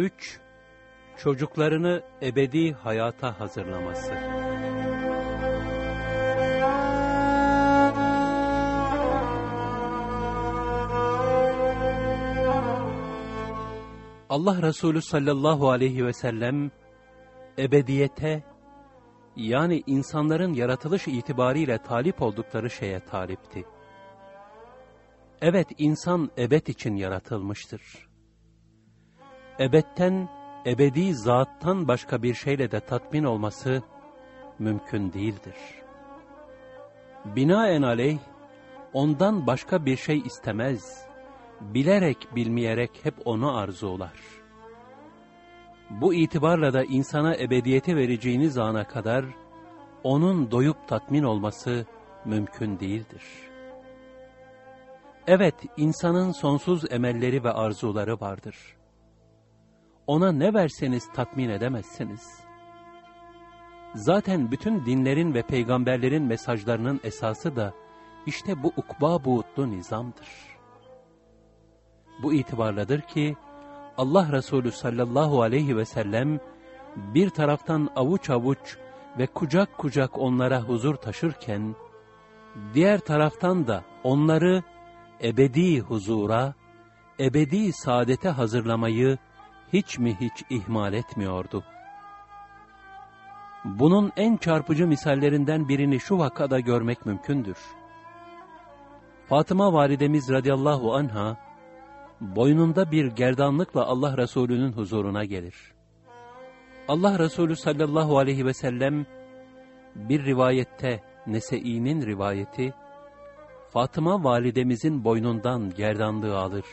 3. Çocuklarını ebedi hayata hazırlaması. Allah Resulü sallallahu aleyhi ve sellem ebediyete yani insanların yaratılış itibariyle talip oldukları şeye talipti. Evet insan ebed için yaratılmıştır. Ebetten, ebedi zattan başka bir şeyle de tatmin olması mümkün değildir. Binaen aleyh, ondan başka bir şey istemez, bilerek bilmeyerek hep onu arzular. Bu itibarla da insana ebediyeti vereceğiniz ana kadar, onun doyup tatmin olması mümkün değildir. Evet, insanın sonsuz emelleri ve arzuları vardır. Ona ne verseniz tatmin edemezsiniz. Zaten bütün dinlerin ve peygamberlerin mesajlarının esası da işte bu ukba buğutlu nizamdır. Bu itibarladır ki Allah Resulü sallallahu aleyhi ve sellem bir taraftan avuç avuç ve kucak kucak onlara huzur taşırken, diğer taraftan da onları ebedi huzura, ebedi saadete hazırlamayı hiç mi hiç ihmal etmiyordu. Bunun en çarpıcı misallerinden birini şu vakada görmek mümkündür. Fatıma validemiz radıyallahu anha, boynunda bir gerdanlıkla Allah Resulü'nün huzuruna gelir. Allah Resulü sallallahu aleyhi ve sellem, bir rivayette, Nese'i'nin rivayeti, Fatıma validemizin boynundan gerdanlığı alır.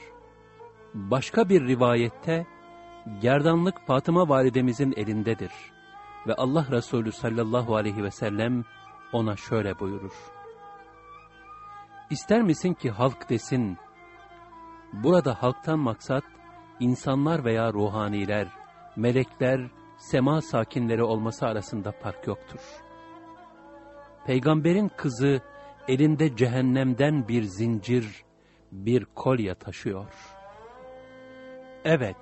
Başka bir rivayette, gerdanlık Fatıma validemizin elindedir. Ve Allah Resulü sallallahu aleyhi ve sellem ona şöyle buyurur. İster misin ki halk desin, burada halktan maksat, insanlar veya ruhaniler, melekler, sema sakinleri olması arasında fark yoktur. Peygamberin kızı, elinde cehennemden bir zincir, bir kolye taşıyor. Evet,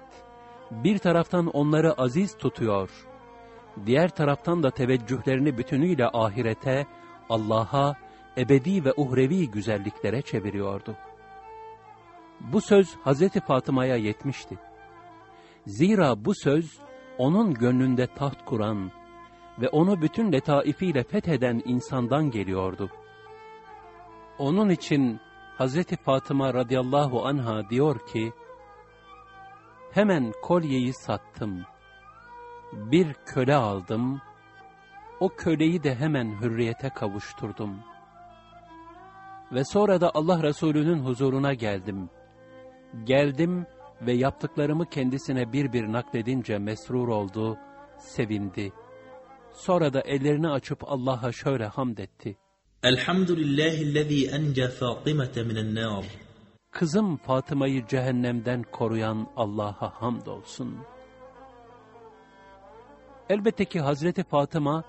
bir taraftan onları aziz tutuyor, diğer taraftan da teveccühlerini bütünüyle ahirete, Allah'a, ebedi ve uhrevi güzelliklere çeviriyordu. Bu söz Hazreti Fatıma'ya yetmişti. Zira bu söz, onun gönlünde taht kuran ve onu bütün letaifiyle fetheden insandan geliyordu. Onun için Hazreti Fatıma radıyallahu anha diyor ki, hemen kolyeyi sattım, bir köle aldım, o köleyi de hemen hürriyete kavuşturdum. Ve sonra da Allah Resulü'nün huzuruna geldim. Geldim ve yaptıklarımı kendisine bir bir nakledince mesrur oldu, sevindi. Sonra da ellerini açıp Allah'a şöyle hamd etti. Elhamdülillahillezî ence Fatimete minen nâr. Kızım Fatıma'yı cehennemden koruyan Allah'a hamdolsun. Elbette ki Hazreti Fatıma,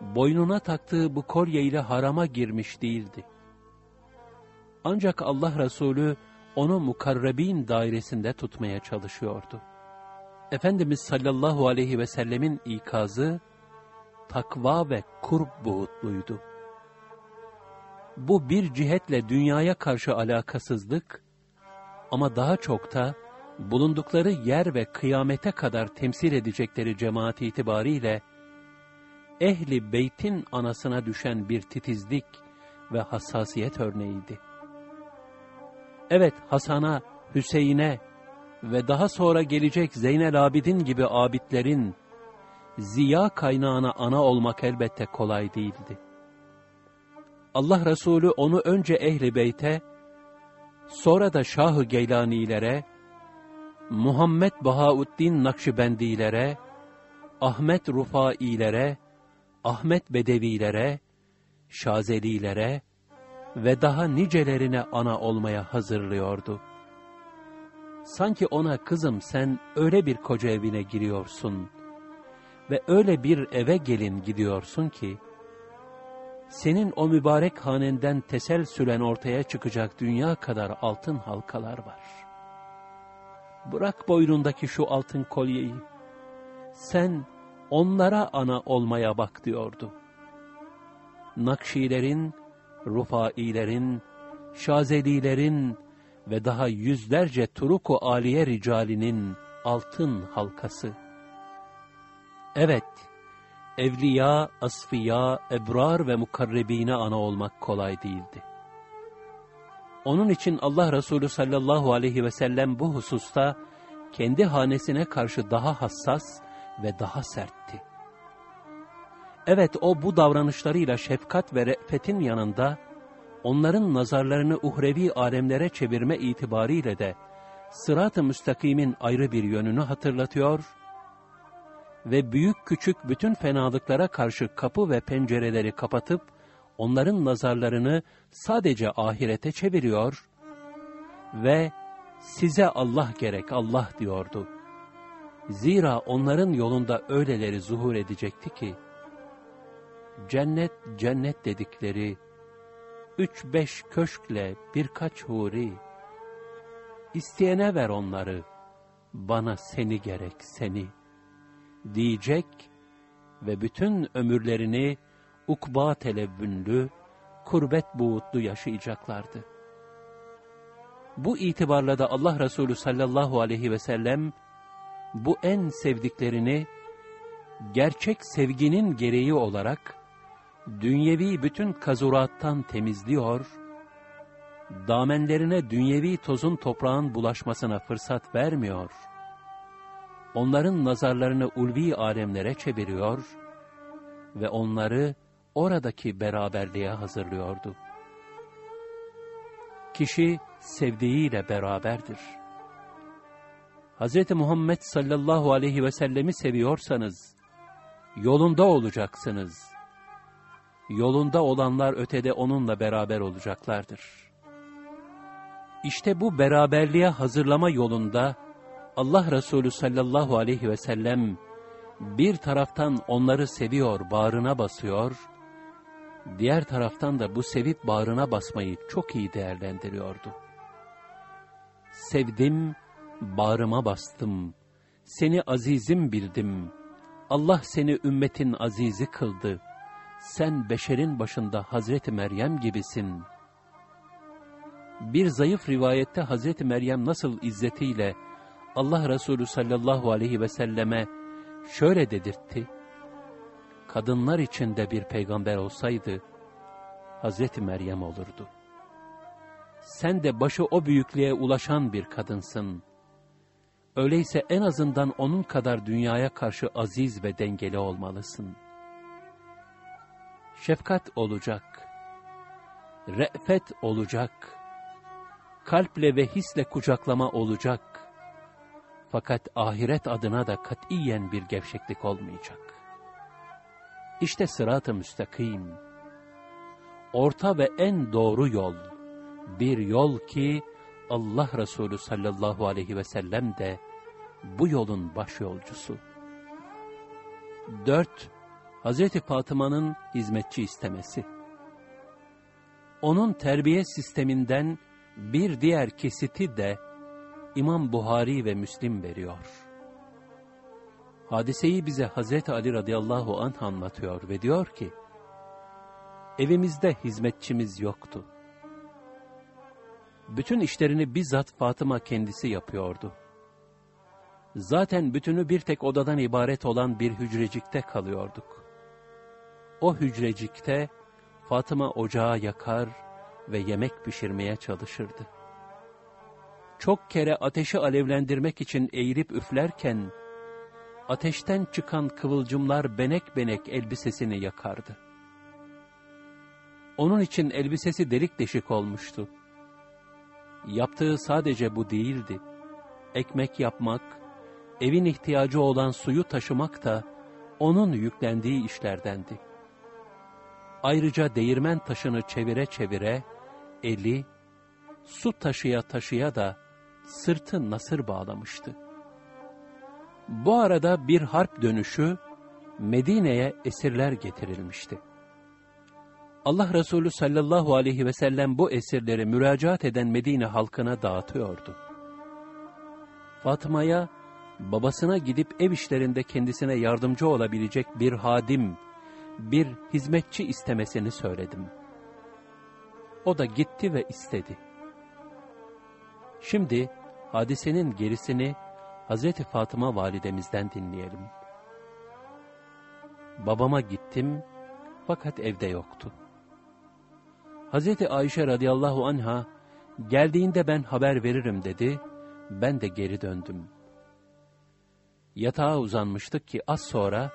boynuna taktığı bu kolye ile harama girmiş değildi. Ancak Allah Resulü onu mukarrebin dairesinde tutmaya çalışıyordu. Efendimiz sallallahu aleyhi ve sellemin ikazı, takva ve kurb buğutluydu. Bu bir cihetle dünyaya karşı alakasızlık ama daha çok da bulundukları yer ve kıyamete kadar temsil edecekleri cemaat itibariyle ehli beytin anasına düşen bir titizlik ve hassasiyet örneğiydi. Evet Hasan'a, Hüseyin'e ve daha sonra gelecek Zeynel Abidin gibi abidlerin ziya kaynağına ana olmak elbette kolay değildi. Allah Resulü onu önce Ehli Beyt'e, sonra da Şah-ı Geylanilere, Muhammed Bahauddin Nakşibendilere, Ahmet Rufailere, Ahmet Bedevilere, Şazelilere ve daha nicelerine ana olmaya hazırlıyordu. Sanki ona kızım sen öyle bir koca evine giriyorsun ve öyle bir eve gelin gidiyorsun ki, senin o mübarek hanenden teselsülen ortaya çıkacak dünya kadar altın halkalar var. bırak boynundaki şu altın kolyeyi. Sen onlara ana olmaya bak diyordu. Nakşilerin, Rufailerin, Şazelilerin ve daha yüzlerce Turuku Aliye ricalinin altın halkası. Evet, evliya, asfiya, ebrar ve mukarrebine ana olmak kolay değildi. Onun için Allah Resulü sallallahu aleyhi ve sellem bu hususta kendi hanesine karşı daha hassas ve daha sertti. Evet o bu davranışlarıyla şefkat ve re'fetin yanında onların nazarlarını uhrevi alemlere çevirme itibariyle de sırat-ı müstakimin ayrı bir yönünü hatırlatıyor ve büyük küçük bütün fenalıklara karşı kapı ve pencereleri kapatıp onların nazarlarını sadece ahirete çeviriyor ve size Allah gerek Allah diyordu. Zira onların yolunda öyleleri zuhur edecekti ki, cennet cennet dedikleri, üç beş köşkle birkaç huri, isteyene ver onları, bana seni gerek seni, diyecek ve bütün ömürlerini ukba televvünlü, kurbet buğutlu yaşayacaklardı. Bu itibarla da Allah Resulü sallallahu aleyhi ve sellem, bu en sevdiklerini, gerçek sevginin gereği olarak, dünyevi bütün kazurattan temizliyor, damenlerine dünyevi tozun toprağın bulaşmasına fırsat vermiyor, onların nazarlarını ulvi alemlere çeviriyor ve onları oradaki beraberliğe hazırlıyordu. Kişi sevdiğiyle beraberdir. Hz. Muhammed sallallahu aleyhi ve sellemi seviyorsanız, yolunda olacaksınız. Yolunda olanlar ötede onunla beraber olacaklardır. İşte bu beraberliğe hazırlama yolunda, Allah Resulü sallallahu aleyhi ve sellem, bir taraftan onları seviyor, bağrına basıyor, diğer taraftan da bu sevip bağrına basmayı çok iyi değerlendiriyordu. Sevdim, bağrıma bastım, seni azizim bildim, Allah seni ümmetin azizi kıldı, sen beşerin başında Hazreti Meryem gibisin. Bir zayıf rivayette Hazreti Meryem nasıl izzetiyle Allah Resulü sallallahu aleyhi ve selleme şöyle dedirtti, kadınlar içinde bir peygamber olsaydı, Hazreti Meryem olurdu. Sen de başı o büyüklüğe ulaşan bir kadınsın. Öyleyse en azından onun kadar dünyaya karşı aziz ve dengeli olmalısın. Şefkat olacak, re'fet olacak, kalple ve hisle kucaklama olacak, fakat ahiret adına da katiyen bir gevşeklik olmayacak. İşte sırat-ı müstakim. Orta ve en doğru yol. Bir yol ki Allah Resulü sallallahu aleyhi ve sellem de bu yolun baş yolcusu. Dört, Hazreti Fatıma'nın hizmetçi istemesi. Onun terbiye sisteminden bir diğer kesiti de İmam Buhari ve Müslim veriyor. Hadiseyi bize Hazreti Ali radıyallahu anh anlatıyor ve diyor ki, evimizde hizmetçimiz yoktu. Bütün işlerini bizzat Fatıma kendisi yapıyordu. Zaten bütünü bir tek odadan ibaret olan bir hücrecikte kalıyorduk. O hücrecikte Fatıma ocağı yakar ve yemek pişirmeye çalışırdı. Çok kere ateşi alevlendirmek için eğilip üflerken, ateşten çıkan kıvılcımlar benek benek elbisesini yakardı. Onun için elbisesi delik deşik olmuştu. Yaptığı sadece bu değildi. Ekmek yapmak, evin ihtiyacı olan suyu taşımak da onun yüklendiği işlerdendi. Ayrıca değirmen taşını çevire çevire, eli, su taşıya taşıya da sırtı nasır bağlamıştı. Bu arada bir harp dönüşü Medine'ye esirler getirilmişti. Allah Resulü sallallahu aleyhi ve sellem bu esirleri müracaat eden Medine halkına dağıtıyordu. Fatıma'ya babasına gidip ev işlerinde kendisine yardımcı olabilecek bir hadim, bir hizmetçi istemesini söyledim. O da gitti ve istedi. Şimdi hadisenin gerisini Hazreti Fatıma validemizden dinleyelim. Babama gittim fakat evde yoktu. Hazreti Ayşe radıyallahu anha geldiğinde ben haber veririm dedi. Ben de geri döndüm. Yatağa uzanmıştık ki az sonra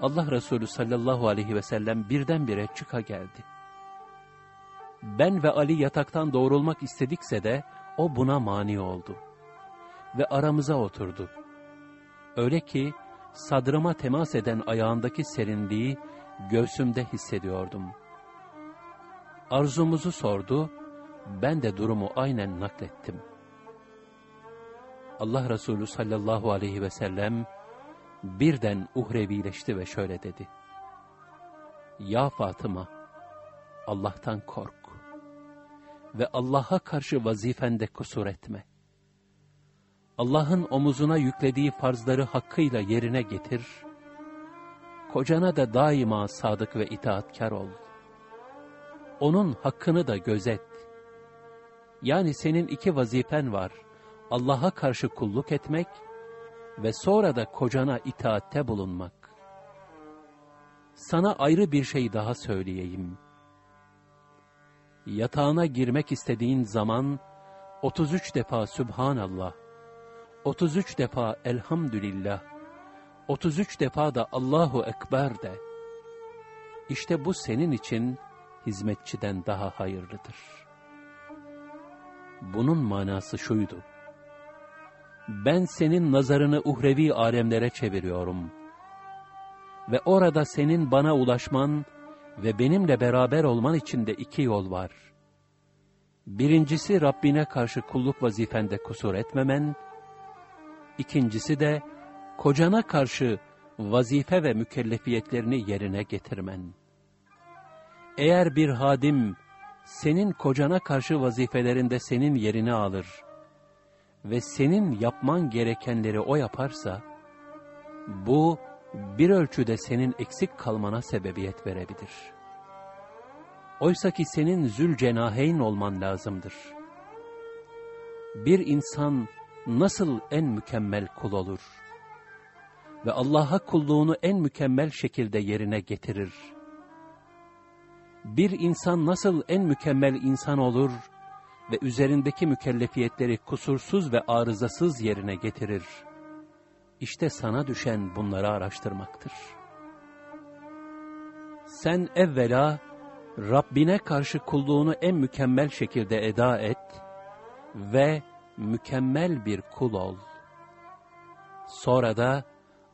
Allah Resulü sallallahu aleyhi ve sellem birdenbire çıka geldi. Ben ve Ali yataktan doğrulmak istedikse de o buna mani oldu. Ve aramıza oturdu. Öyle ki sadrıma temas eden ayağındaki serinliği göğsümde hissediyordum. Arzumuzu sordu, ben de durumu aynen naklettim. Allah Resulü sallallahu aleyhi ve sellem birden uhrevileşti ve şöyle dedi. Ya Fatıma, Allah'tan kork ve Allah'a karşı vazifende kusur etme. Allah'ın omuzuna yüklediği farzları hakkıyla yerine getir. Kocana da daima sadık ve itaatkar ol. Onun hakkını da gözet. Yani senin iki vazifen var. Allah'a karşı kulluk etmek ve sonra da kocana itaatte bulunmak. Sana ayrı bir şey daha söyleyeyim. Yatağına girmek istediğin zaman 33 defa Sübhanallah, 33 defa Elhamdülillah, 33 defa da Allahu Ekber de. İşte bu senin için hizmetçiden daha hayırlıdır. Bunun manası şuydu. Ben senin nazarını uhrevi alemlere çeviriyorum. Ve orada senin bana ulaşman ve benimle beraber olman için de iki yol var. Birincisi Rabbine karşı kulluk vazifende kusur etmemen, ikincisi de kocana karşı vazife ve mükellefiyetlerini yerine getirmen. Eğer bir hadim senin kocana karşı vazifelerinde senin yerini alır ve senin yapman gerekenleri o yaparsa, bu bir ölçüde senin eksik kalmana sebebiyet verebilir. Oysa ki senin zülcenaheyn olman lazımdır. Bir insan nasıl en mükemmel kul olur? Ve Allah'a kulluğunu en mükemmel şekilde yerine getirir? Bir insan nasıl en mükemmel insan olur ve üzerindeki mükellefiyetleri kusursuz ve arızasız yerine getirir? İşte sana düşen bunları araştırmaktır. Sen evvela Rabbine karşı kulluğunu en mükemmel şekilde eda et ve mükemmel bir kul ol. Sonra da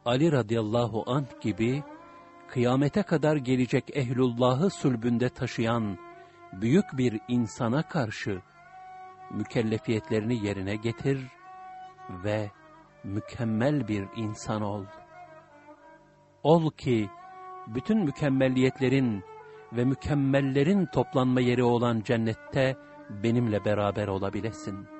Ali radıyallahu anh gibi kıyamete kadar gelecek ehlullahı sülbünde taşıyan büyük bir insana karşı mükellefiyetlerini yerine getir ve mükemmel bir insan ol. Ol ki bütün mükemmelliyetlerin ve mükemmellerin toplanma yeri olan cennette benimle beraber olabilesin.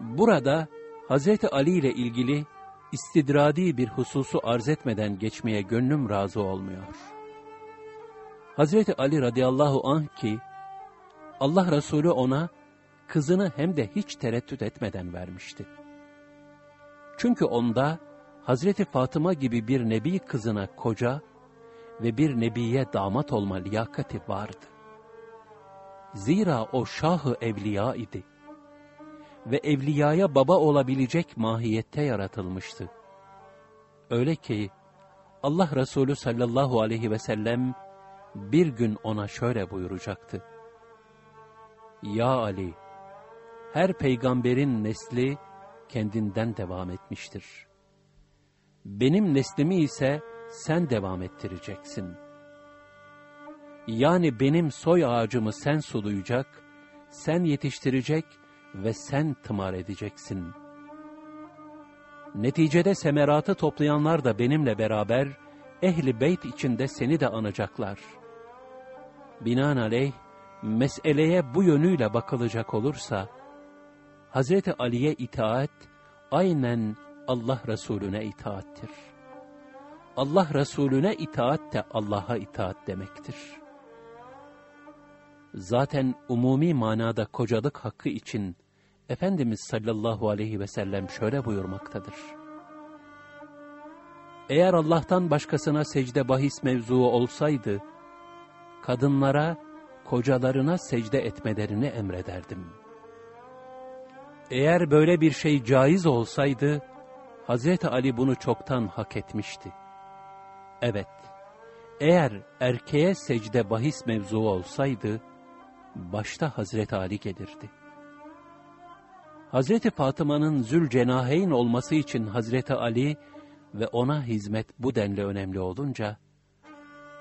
Burada Hz. Ali ile ilgili istidradi bir hususu arz etmeden geçmeye gönlüm razı olmuyor. Hz. Ali radıyallahu anh ki, Allah Resulü ona kızını hem de hiç tereddüt etmeden vermişti. Çünkü onda Hazreti Fatıma gibi bir nebi kızına koca ve bir nebiye damat olma liyakati vardı. Zira o şahı evliya idi ve evliyaya baba olabilecek mahiyette yaratılmıştı. Öyle ki Allah Resulü sallallahu aleyhi ve sellem bir gün ona şöyle buyuracaktı. Ya Ali, her peygamberin nesli kendinden devam etmiştir. Benim neslimi ise sen devam ettireceksin. Yani benim soy ağacımı sen sulayacak, sen yetiştirecek ve sen tımar edeceksin. Neticede semeratı toplayanlar da benimle beraber ehli beyt içinde seni de anacaklar. Binaenaleyh meseleye bu yönüyle bakılacak olursa, Hazreti Ali'ye itaat aynen Allah Resulüne itaattir. Allah Resulüne itaat de Allah'a itaat demektir. Zaten umumi manada kocalık hakkı için Efendimiz sallallahu aleyhi ve sellem şöyle buyurmaktadır. Eğer Allah'tan başkasına secde bahis mevzuu olsaydı, kadınlara, kocalarına secde etmelerini emrederdim. Eğer böyle bir şey caiz olsaydı, Hazreti Ali bunu çoktan hak etmişti. Evet, eğer erkeğe secde bahis mevzu olsaydı, başta Hazreti Ali gelirdi. Hazreti Fatıma'nın Zülcenaheyn olması için Hazreti Ali ve ona hizmet bu denli önemli olunca,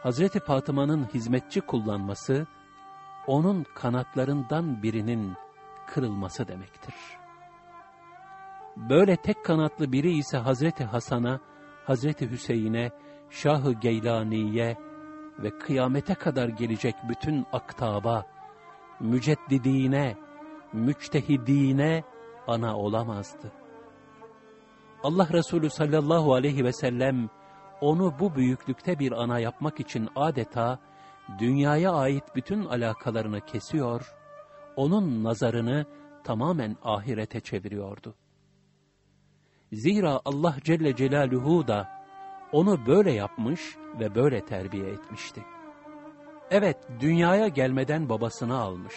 Hazreti Fatıma'nın hizmetçi kullanması, onun kanatlarından birinin kırılması demektir. Böyle tek kanatlı biri ise Hazreti Hasan'a, Hazreti Hüseyin'e, Şah-ı Geylani'ye ve kıyamete kadar gelecek bütün aktaba, müceddidine, müçtehidine ana olamazdı. Allah Resulü sallallahu aleyhi ve sellem onu bu büyüklükte bir ana yapmak için adeta dünyaya ait bütün alakalarını kesiyor, onun nazarını tamamen ahirete çeviriyordu. Zira Allah Celle Celaluhu da onu böyle yapmış ve böyle terbiye etmişti. Evet, dünyaya gelmeden babasını almış.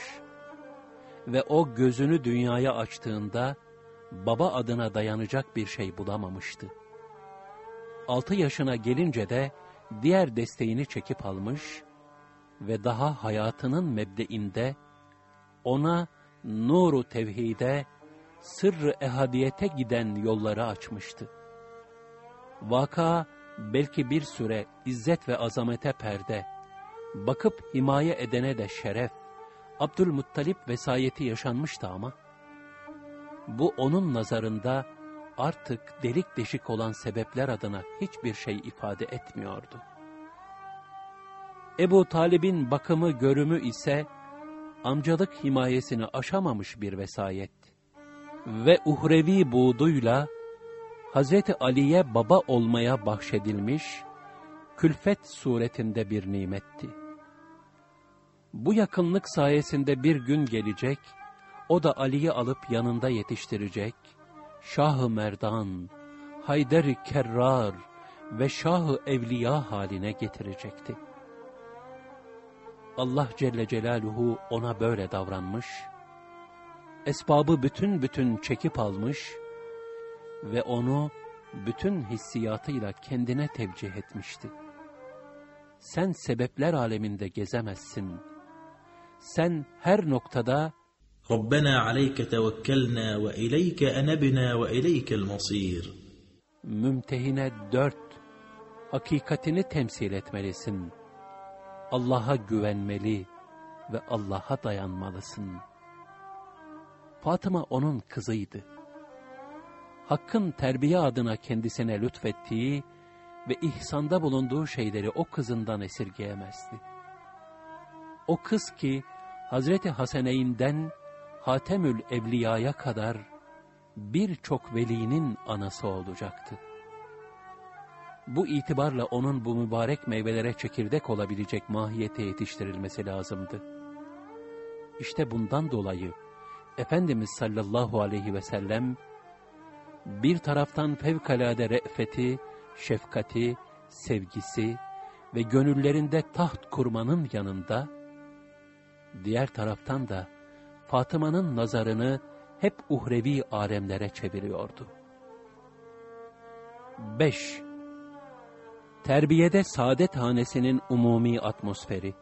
Ve o gözünü dünyaya açtığında, baba adına dayanacak bir şey bulamamıştı. Altı yaşına gelince de, diğer desteğini çekip almış ve daha hayatının mebdeinde, ona nuru tevhide, sırrı ehadiyete giden yolları açmıştı. Vaka belki bir süre izzet ve azamete perde, bakıp himaye edene de şeref, Abdülmuttalip vesayeti yaşanmıştı ama, bu onun nazarında artık delik deşik olan sebepler adına hiçbir şey ifade etmiyordu. Ebu Talib'in bakımı görümü ise, amcalık himayesini aşamamış bir vesayet ve uhrevi buğduyla Hazreti Ali'ye baba olmaya bahşedilmiş, külfet suretinde bir nimetti. Bu yakınlık sayesinde bir gün gelecek, o da Ali'yi alıp yanında yetiştirecek, Şah-ı Merdan, Hayder-i Kerrar ve Şah-ı Evliya haline getirecekti. Allah Celle Celaluhu ona böyle davranmış, esbabı bütün bütün çekip almış ve onu bütün hissiyatıyla kendine tevcih etmişti. Sen sebepler aleminde gezemezsin sen her noktada Rabbena aleyke tevekkelna ve ileyke enebna ve ileykel masir. Mümtehine dört, hakikatini temsil etmelisin. Allah'a güvenmeli ve Allah'a dayanmalısın. Fatıma onun kızıydı. Hakk'ın terbiye adına kendisine lütfettiği ve ihsanda bulunduğu şeyleri o kızından esirgeyemezdi. O kız ki Hazreti Haseneyn'den Hatemül Evliya'ya kadar birçok velinin anası olacaktı. Bu itibarla onun bu mübarek meyvelere çekirdek olabilecek mahiyete yetiştirilmesi lazımdı. İşte bundan dolayı Efendimiz sallallahu aleyhi ve sellem bir taraftan fevkalade re'feti, şefkati, sevgisi ve gönüllerinde taht kurmanın yanında, diğer taraftan da Fatıma'nın nazarını hep uhrevi alemlere çeviriyordu. 5. Terbiyede saadet hanesinin umumi atmosferi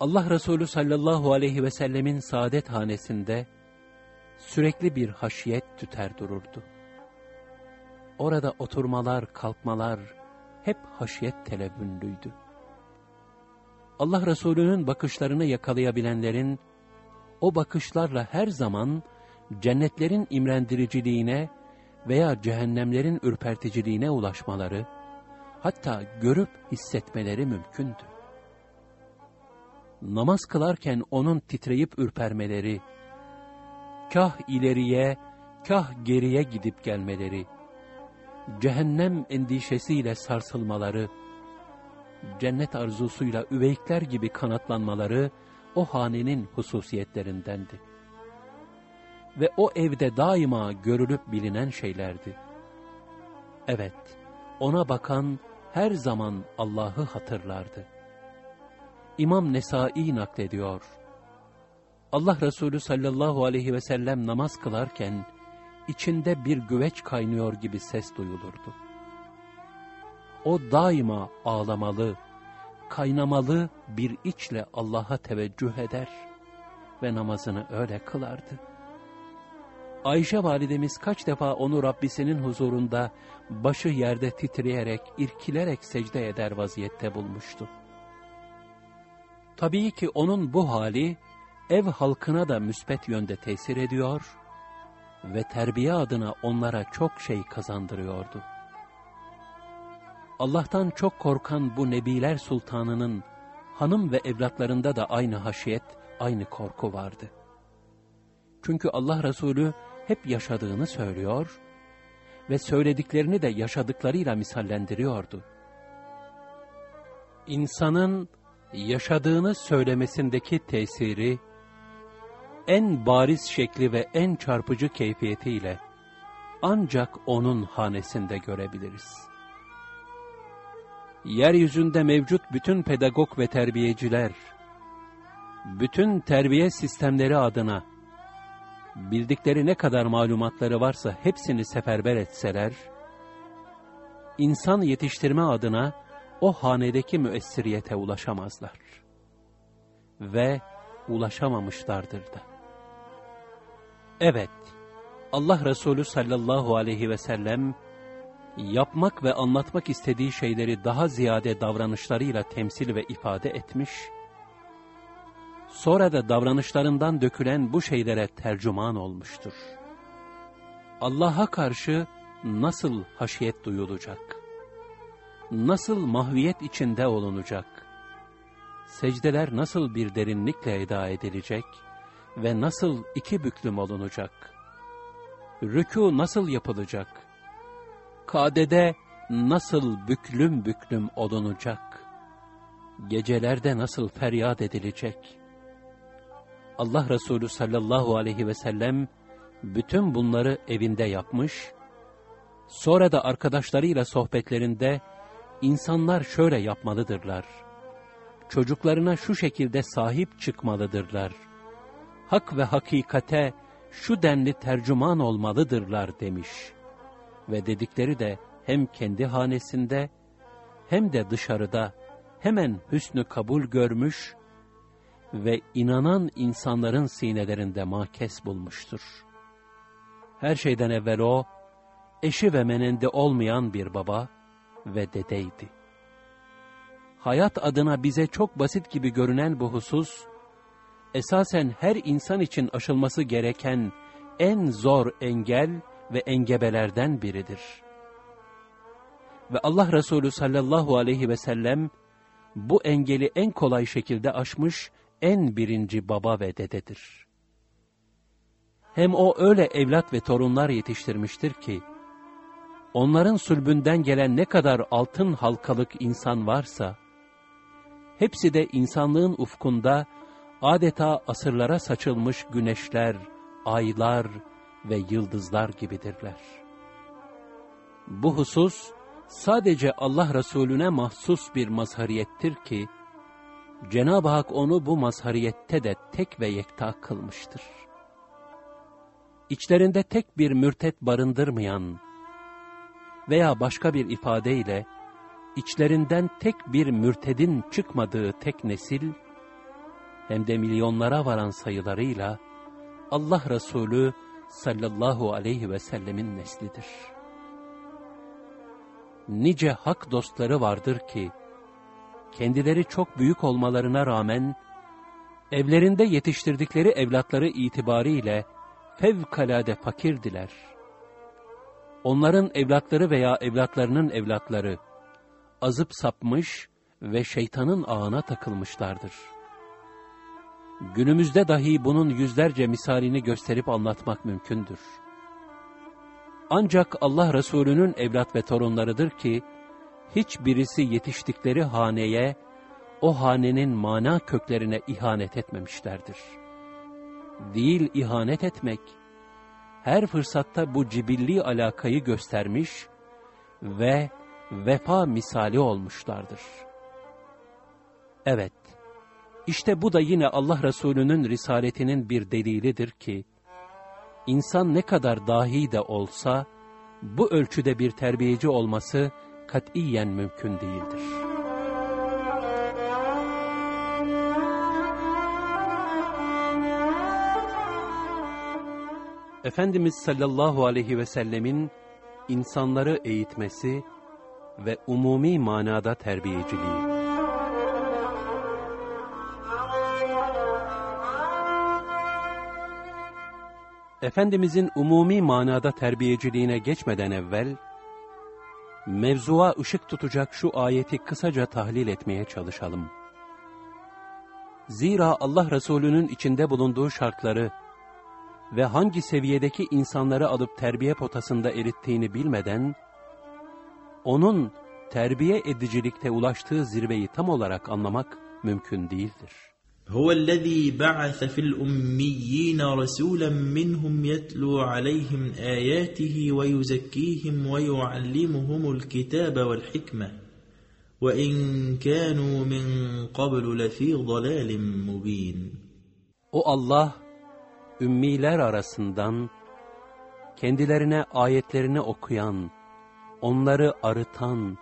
Allah Resulü sallallahu aleyhi ve sellemin saadet hanesinde sürekli bir haşiyet tüter dururdu. Orada oturmalar, kalkmalar hep haşiyet televünlüydü. Allah Resulü'nün bakışlarını yakalayabilenlerin, o bakışlarla her zaman cennetlerin imrendiriciliğine veya cehennemlerin ürperticiliğine ulaşmaları, hatta görüp hissetmeleri mümkündü. Namaz kılarken onun titreyip ürpermeleri, kah ileriye, kah geriye gidip gelmeleri, cehennem endişesiyle sarsılmaları, cennet arzusuyla üveykler gibi kanatlanmaları o hanenin hususiyetlerindendi. Ve o evde daima görülüp bilinen şeylerdi. Evet, ona bakan her zaman Allah'ı hatırlardı. İmam Nesai naklediyor. Allah Resulü sallallahu aleyhi ve sellem namaz kılarken, içinde bir güveç kaynıyor gibi ses duyulurdu. O daima ağlamalı, kaynamalı bir içle Allah'a teveccüh eder ve namazını öyle kılardı. Ayşe validemiz kaç defa onu Rabbisinin huzurunda başı yerde titreyerek, irkilerek secde eder vaziyette bulmuştu. Tabii ki onun bu hali ev halkına da müspet yönde tesir ediyor ve terbiye adına onlara çok şey kazandırıyordu. Allah'tan çok korkan bu Nebiler Sultanı'nın hanım ve evlatlarında da aynı haşiyet, aynı korku vardı. Çünkü Allah Resulü hep yaşadığını söylüyor ve söylediklerini de yaşadıklarıyla misallendiriyordu. İnsanın yaşadığını söylemesindeki tesiri, en bariz şekli ve en çarpıcı keyfiyetiyle ancak onun hanesinde görebiliriz. Yeryüzünde mevcut bütün pedagog ve terbiyeciler, bütün terbiye sistemleri adına bildikleri ne kadar malumatları varsa hepsini seferber etseler, insan yetiştirme adına o hanedeki müessiriyete ulaşamazlar. Ve ulaşamamışlardır da. Evet, Allah Resulü sallallahu aleyhi ve sellem, yapmak ve anlatmak istediği şeyleri daha ziyade davranışlarıyla temsil ve ifade etmiş, sonra da davranışlarından dökülen bu şeylere tercüman olmuştur. Allah'a karşı nasıl haşiyet duyulacak? Nasıl mahviyet içinde olunacak? Secdeler nasıl bir derinlikle eda edilecek ve nasıl iki büklüm olunacak? Rükû nasıl yapılacak? Kadede nasıl büklüm büklüm olunacak? Gecelerde nasıl feryat edilecek?'' Allah Resulü sallallahu aleyhi ve sellem bütün bunları evinde yapmış, sonra da arkadaşlarıyla sohbetlerinde insanlar şöyle yapmalıdırlar. Çocuklarına şu şekilde sahip çıkmalıdırlar. Hak ve hakikate şu denli tercüman olmalıdırlar demiş. Ve dedikleri de hem kendi hanesinde hem de dışarıda hemen hüsnü kabul görmüş ve inanan insanların sinelerinde makes bulmuştur. Her şeyden evvel o, eşi ve menende olmayan bir baba ve dedeydi. Hayat adına bize çok basit gibi görünen bu husus, esasen her insan için aşılması gereken en zor engel ve engebelerden biridir. Ve Allah Resulü sallallahu aleyhi ve sellem, bu engeli en kolay şekilde aşmış en birinci baba ve dededir. Hem o öyle evlat ve torunlar yetiştirmiştir ki, onların sülbünden gelen ne kadar altın halkalık insan varsa, hepsi de insanlığın ufkunda adeta asırlara saçılmış güneşler, aylar ve yıldızlar gibidirler. Bu husus, sadece Allah Resulüne mahsus bir mazhariyettir ki, Cenab-ı Hak onu bu mazhariyette de tek ve yekta kılmıştır. İçlerinde tek bir mürtet barındırmayan veya başka bir ifadeyle içlerinden tek bir mürtedin çıkmadığı tek nesil, hem de milyonlara varan sayılarıyla Allah Resulü sallallahu aleyhi ve sellemin neslidir. Nice hak dostları vardır ki, kendileri çok büyük olmalarına rağmen, evlerinde yetiştirdikleri evlatları itibariyle fevkalade fakirdiler. Onların evlatları veya evlatlarının evlatları, azıp sapmış ve şeytanın ağına takılmışlardır. Günümüzde dahi bunun yüzlerce misalini gösterip anlatmak mümkündür. ancak Allah Resulü'nün evlat ve torunlarıdır ki, hiçbirisi yetiştikleri haneye, o hanenin mana köklerine ihanet etmemişlerdir. Değil ihanet etmek, her fırsatta bu cibilli alakayı göstermiş ve vefa misali olmuşlardır. Evet, işte bu da yine Allah Resulü'nün risaletinin bir delilidir ki, insan ne kadar dahi de olsa, bu ölçüde bir terbiyeci olması katiyen mümkün değildir. Efendimiz sallallahu aleyhi ve sellemin insanları eğitmesi ve umumi manada terbiyeciliği. Efendimizin umumi manada terbiyeciliğine geçmeden evvel, mevzuğa ışık tutacak şu ayeti kısaca tahlil etmeye çalışalım. Zira Allah Resulü'nün içinde bulunduğu şartları ve hangi seviyedeki insanları alıp terbiye potasında erittiğini bilmeden, onun terbiye edicilikte ulaştığı zirveyi tam olarak anlamak mümkün değildir. هو الذي بعث في الأميين رسولا منهم يتلو عليهم آياته ويزكيهم ويعلمهم الكتاب والحكمة وإن كانوا من قبل لفي ضلال مبين O Allah, ümmiler arasından kendilerine ayetlerini okuyan, onları arıtan,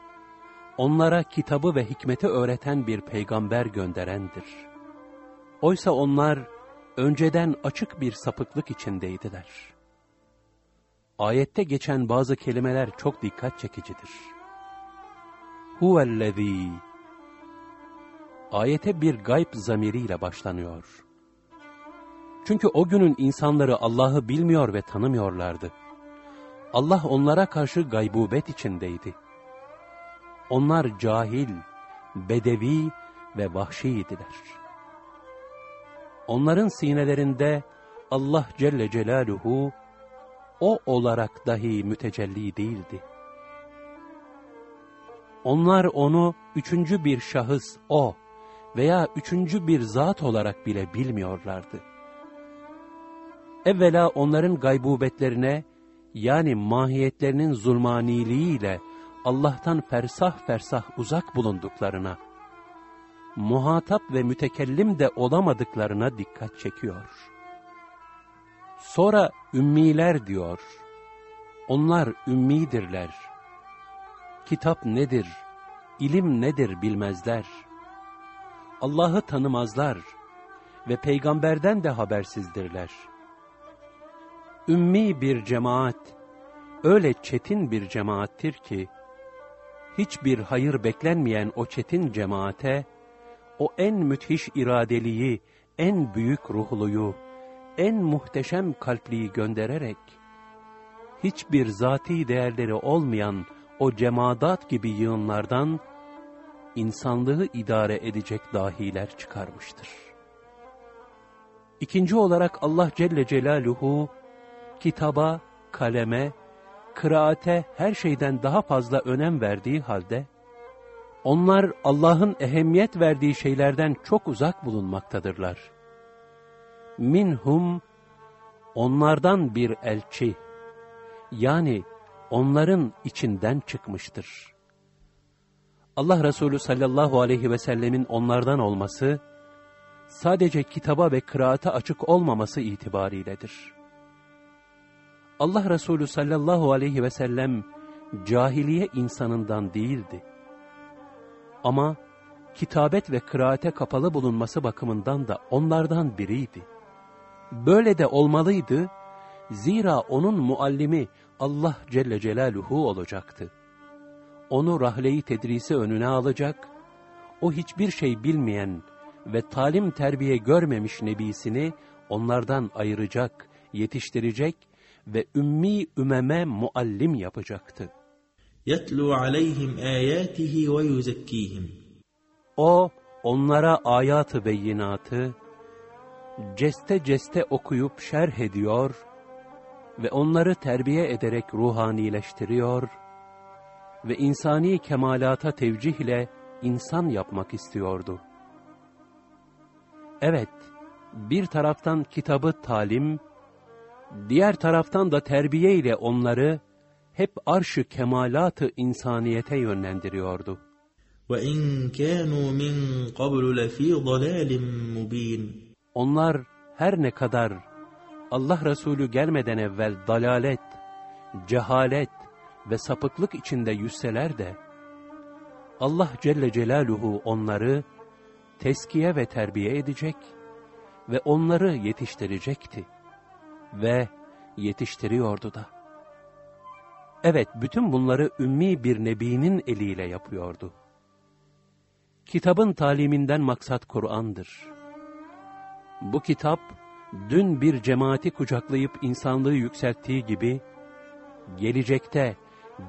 onlara kitabı ve hikmeti öğreten bir peygamber gönderendir. Oysa onlar önceden açık bir sapıklık içindeydiler. Ayette geçen bazı kelimeler çok dikkat çekicidir. Huvellezî Ayete bir gayb zamiriyle başlanıyor. Çünkü o günün insanları Allah'ı bilmiyor ve tanımıyorlardı. Allah onlara karşı gaybubet içindeydi. Onlar cahil, bedevi ve vahşiydiler. Onların sinelerinde Allah Celle Celaluhu o olarak dahi mütecelli değildi. Onlar onu üçüncü bir şahıs o veya üçüncü bir zat olarak bile bilmiyorlardı. Evvela onların gaybubetlerine yani mahiyetlerinin zulmaniliğiyle Allah'tan fersah fersah uzak bulunduklarına, muhatap ve mütekellim de olamadıklarına dikkat çekiyor. Sonra ümmiler diyor. Onlar ümmidirler. Kitap nedir, ilim nedir bilmezler. Allah'ı tanımazlar ve peygamberden de habersizdirler. Ümmi bir cemaat, öyle çetin bir cemaattir ki, hiçbir hayır beklenmeyen o çetin cemaate, o en müthiş iradeliyi, en büyük ruhluyu, en muhteşem kalpliyi göndererek, hiçbir zati değerleri olmayan o cemaat gibi yığınlardan, insanlığı idare edecek dahiler çıkarmıştır. İkinci olarak Allah Celle Celaluhu, kitaba, kaleme, kıraate her şeyden daha fazla önem verdiği halde, onlar Allah'ın ehemmiyet verdiği şeylerden çok uzak bulunmaktadırlar. Minhum, onlardan bir elçi, yani onların içinden çıkmıştır. Allah Resulü sallallahu aleyhi ve sellemin onlardan olması, sadece kitaba ve kıraata açık olmaması itibariyledir. Allah Resulü sallallahu aleyhi ve sellem cahiliye insanından değildi. Ama kitabet ve kıraate kapalı bulunması bakımından da onlardan biriydi. Böyle de olmalıydı, zira onun muallimi Allah Celle Celaluhu olacaktı. Onu rahleyi tedrisi önüne alacak, o hiçbir şey bilmeyen ve talim terbiye görmemiş nebisini onlardan ayıracak, yetiştirecek ve ümmi ümeme muallim yapacaktı. يَتْلُو عَلَيْهِمْ آيَاتِهِ وَيُزَكِّيهِمْ O, onlara ayatı beyinatı, ceste ceste okuyup şerh ediyor ve onları terbiye ederek ruhanileştiriyor ve insani kemalata tevcih ile insan yapmak istiyordu. Evet, bir taraftan kitabı talim, diğer taraftan da terbiye ile onları hep arşı kemalatı insaniyete yönlendiriyordu. وَاِنْ كَانُوا مِنْ قَبْلُ لَف۪ي ضَلَالٍ مُب۪ينٍ Onlar her ne kadar Allah Resulü gelmeden evvel dalalet, cehalet ve sapıklık içinde yüzseler de, Allah Celle Celaluhu onları teskiye ve terbiye edecek ve onları yetiştirecekti. Ve yetiştiriyordu da. Evet, bütün bunları ümmi bir nebinin eliyle yapıyordu. Kitabın taliminden maksat Kur'an'dır. Bu kitap, dün bir cemaati kucaklayıp insanlığı yükselttiği gibi, gelecekte,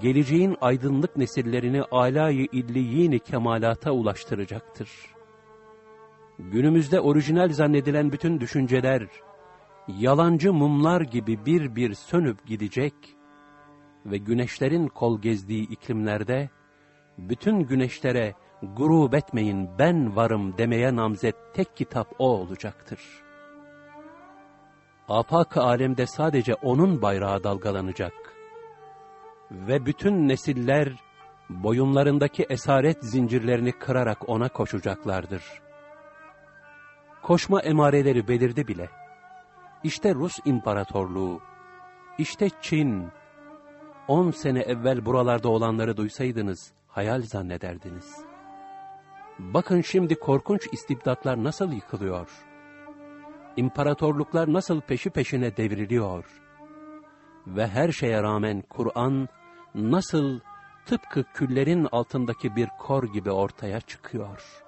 geleceğin aydınlık nesillerini âlâ-i illiyîn kemalata ulaştıracaktır. Günümüzde orijinal zannedilen bütün düşünceler, yalancı mumlar gibi bir bir sönüp gidecek ve güneşlerin kol gezdiği iklimlerde, bütün güneşlere gurub etmeyin ben varım demeye namzet tek kitap o olacaktır. Afak-ı alemde sadece onun bayrağı dalgalanacak. Ve bütün nesiller boyunlarındaki esaret zincirlerini kırarak ona koşacaklardır. Koşma emareleri belirdi bile. İşte Rus İmparatorluğu, işte Çin. On sene evvel buralarda olanları duysaydınız hayal zannederdiniz.'' Bakın şimdi korkunç istibdatlar nasıl yıkılıyor. İmparatorluklar nasıl peşi peşine devriliyor. Ve her şeye rağmen Kur'an nasıl tıpkı küllerin altındaki bir kor gibi ortaya çıkıyor.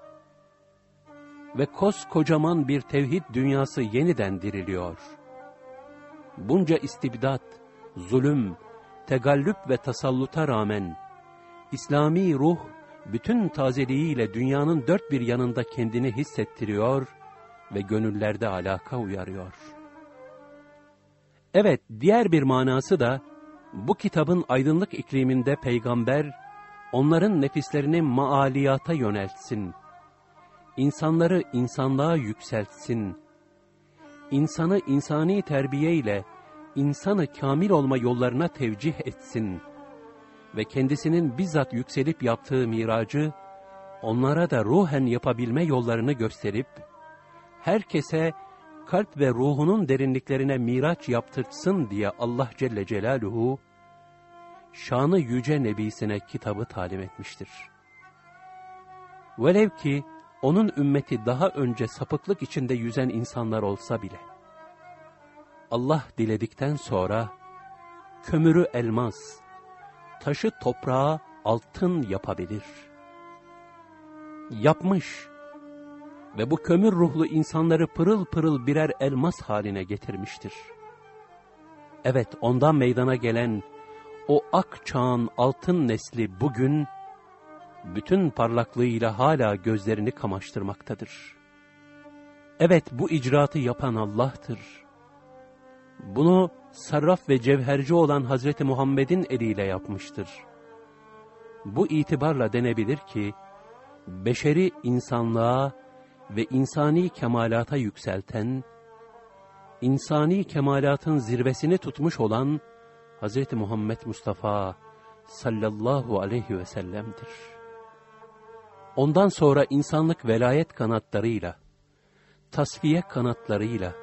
Ve koskocaman bir tevhid dünyası yeniden diriliyor. Bunca istibdat, zulüm, tegallüp ve tasalluta rağmen İslami ruh bütün tazeliğiyle dünyanın dört bir yanında kendini hissettiriyor ve gönüllerde alaka uyarıyor. Evet, diğer bir manası da, bu kitabın aydınlık ikliminde peygamber, onların nefislerini maaliyata yöneltsin, insanları insanlığa yükseltsin, insanı insani terbiye ile insanı kamil olma yollarına tevcih etsin.'' ve kendisinin bizzat yükselip yaptığı miracı, onlara da ruhen yapabilme yollarını gösterip, herkese kalp ve ruhunun derinliklerine miraç yaptırtsın diye Allah Celle Celaluhu, şanı yüce nebisine kitabı talim etmiştir. Velev ki, onun ümmeti daha önce sapıklık içinde yüzen insanlar olsa bile, Allah diledikten sonra, kömürü elmas, taşı toprağa altın yapabilir. Yapmış ve bu kömür ruhlu insanları pırıl pırıl birer elmas haline getirmiştir. Evet ondan meydana gelen o ak çağın altın nesli bugün bütün parlaklığıyla hala gözlerini kamaştırmaktadır. Evet bu icraatı yapan Allah'tır. Bunu sarraf ve cevherci olan Hazreti Muhammed'in eliyle yapmıştır. Bu itibarla denebilir ki, beşeri insanlığa ve insani kemalata yükselten, insani kemalatın zirvesini tutmuş olan Hz. Muhammed Mustafa sallallahu aleyhi ve sellem'dir. Ondan sonra insanlık velayet kanatlarıyla, tasfiye kanatlarıyla,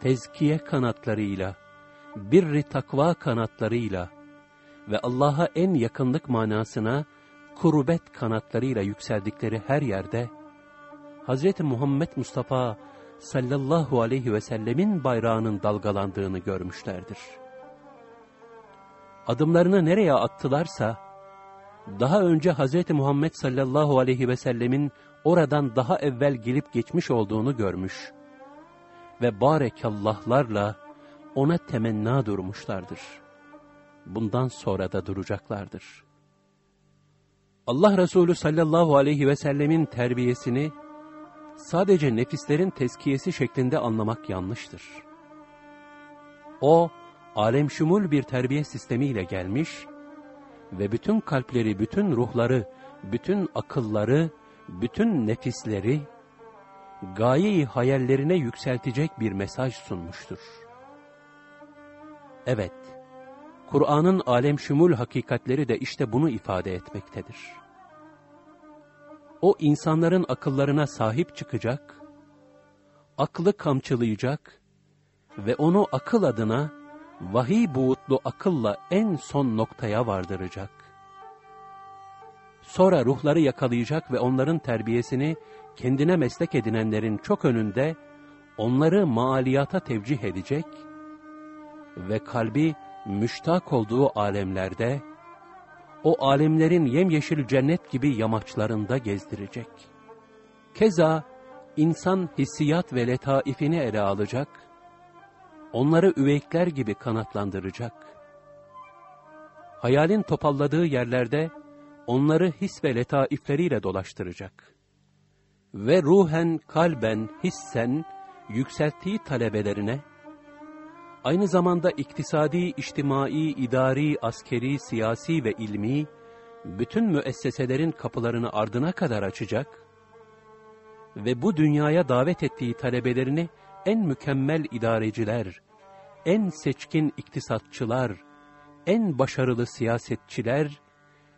tezkiye kanatlarıyla, birri takva kanatlarıyla ve Allah'a en yakınlık manasına kurubet kanatlarıyla yükseldikleri her yerde, Hz. Muhammed Mustafa sallallahu aleyhi ve sellemin bayrağının dalgalandığını görmüşlerdir. Adımlarını nereye attılarsa, daha önce Hz. Muhammed sallallahu aleyhi ve sellemin oradan daha evvel gelip geçmiş olduğunu görmüş ve barekallahlarla ona temenna durmuşlardır. Bundan sonra da duracaklardır. Allah Resulü sallallahu aleyhi ve sellemin terbiyesini sadece nefislerin tezkiyesi şeklinde anlamak yanlıştır. O, alemşumul bir terbiye sistemiyle gelmiş ve bütün kalpleri, bütün ruhları, bütün akılları, bütün nefisleri, gayeyi hayallerine yükseltecek bir mesaj sunmuştur. Evet, Kur'an'ın alemşumul hakikatleri de işte bunu ifade etmektedir. O insanların akıllarına sahip çıkacak, aklı kamçılayacak ve onu akıl adına vahiy buğutlu akılla en son noktaya vardıracak. Sonra ruhları yakalayacak ve onların terbiyesini kendine meslek edinenlerin çok önünde onları maaliyata tevcih edecek ve kalbi müştak olduğu alemlerde, o alemlerin yemyeşil cennet gibi yamaçlarında gezdirecek. Keza insan hissiyat ve letaifini ele alacak, onları üveykler gibi kanatlandıracak. Hayalin topalladığı yerlerde onları his ve letaifleriyle dolaştıracak. Ve ruhen, kalben, hissen yükselttiği talebelerine, aynı zamanda iktisadi, içtimai, idari, askeri, siyasi ve ilmi, bütün müesseselerin kapılarını ardına kadar açacak ve bu dünyaya davet ettiği talebelerini en mükemmel idareciler, en seçkin iktisatçılar, en başarılı siyasetçiler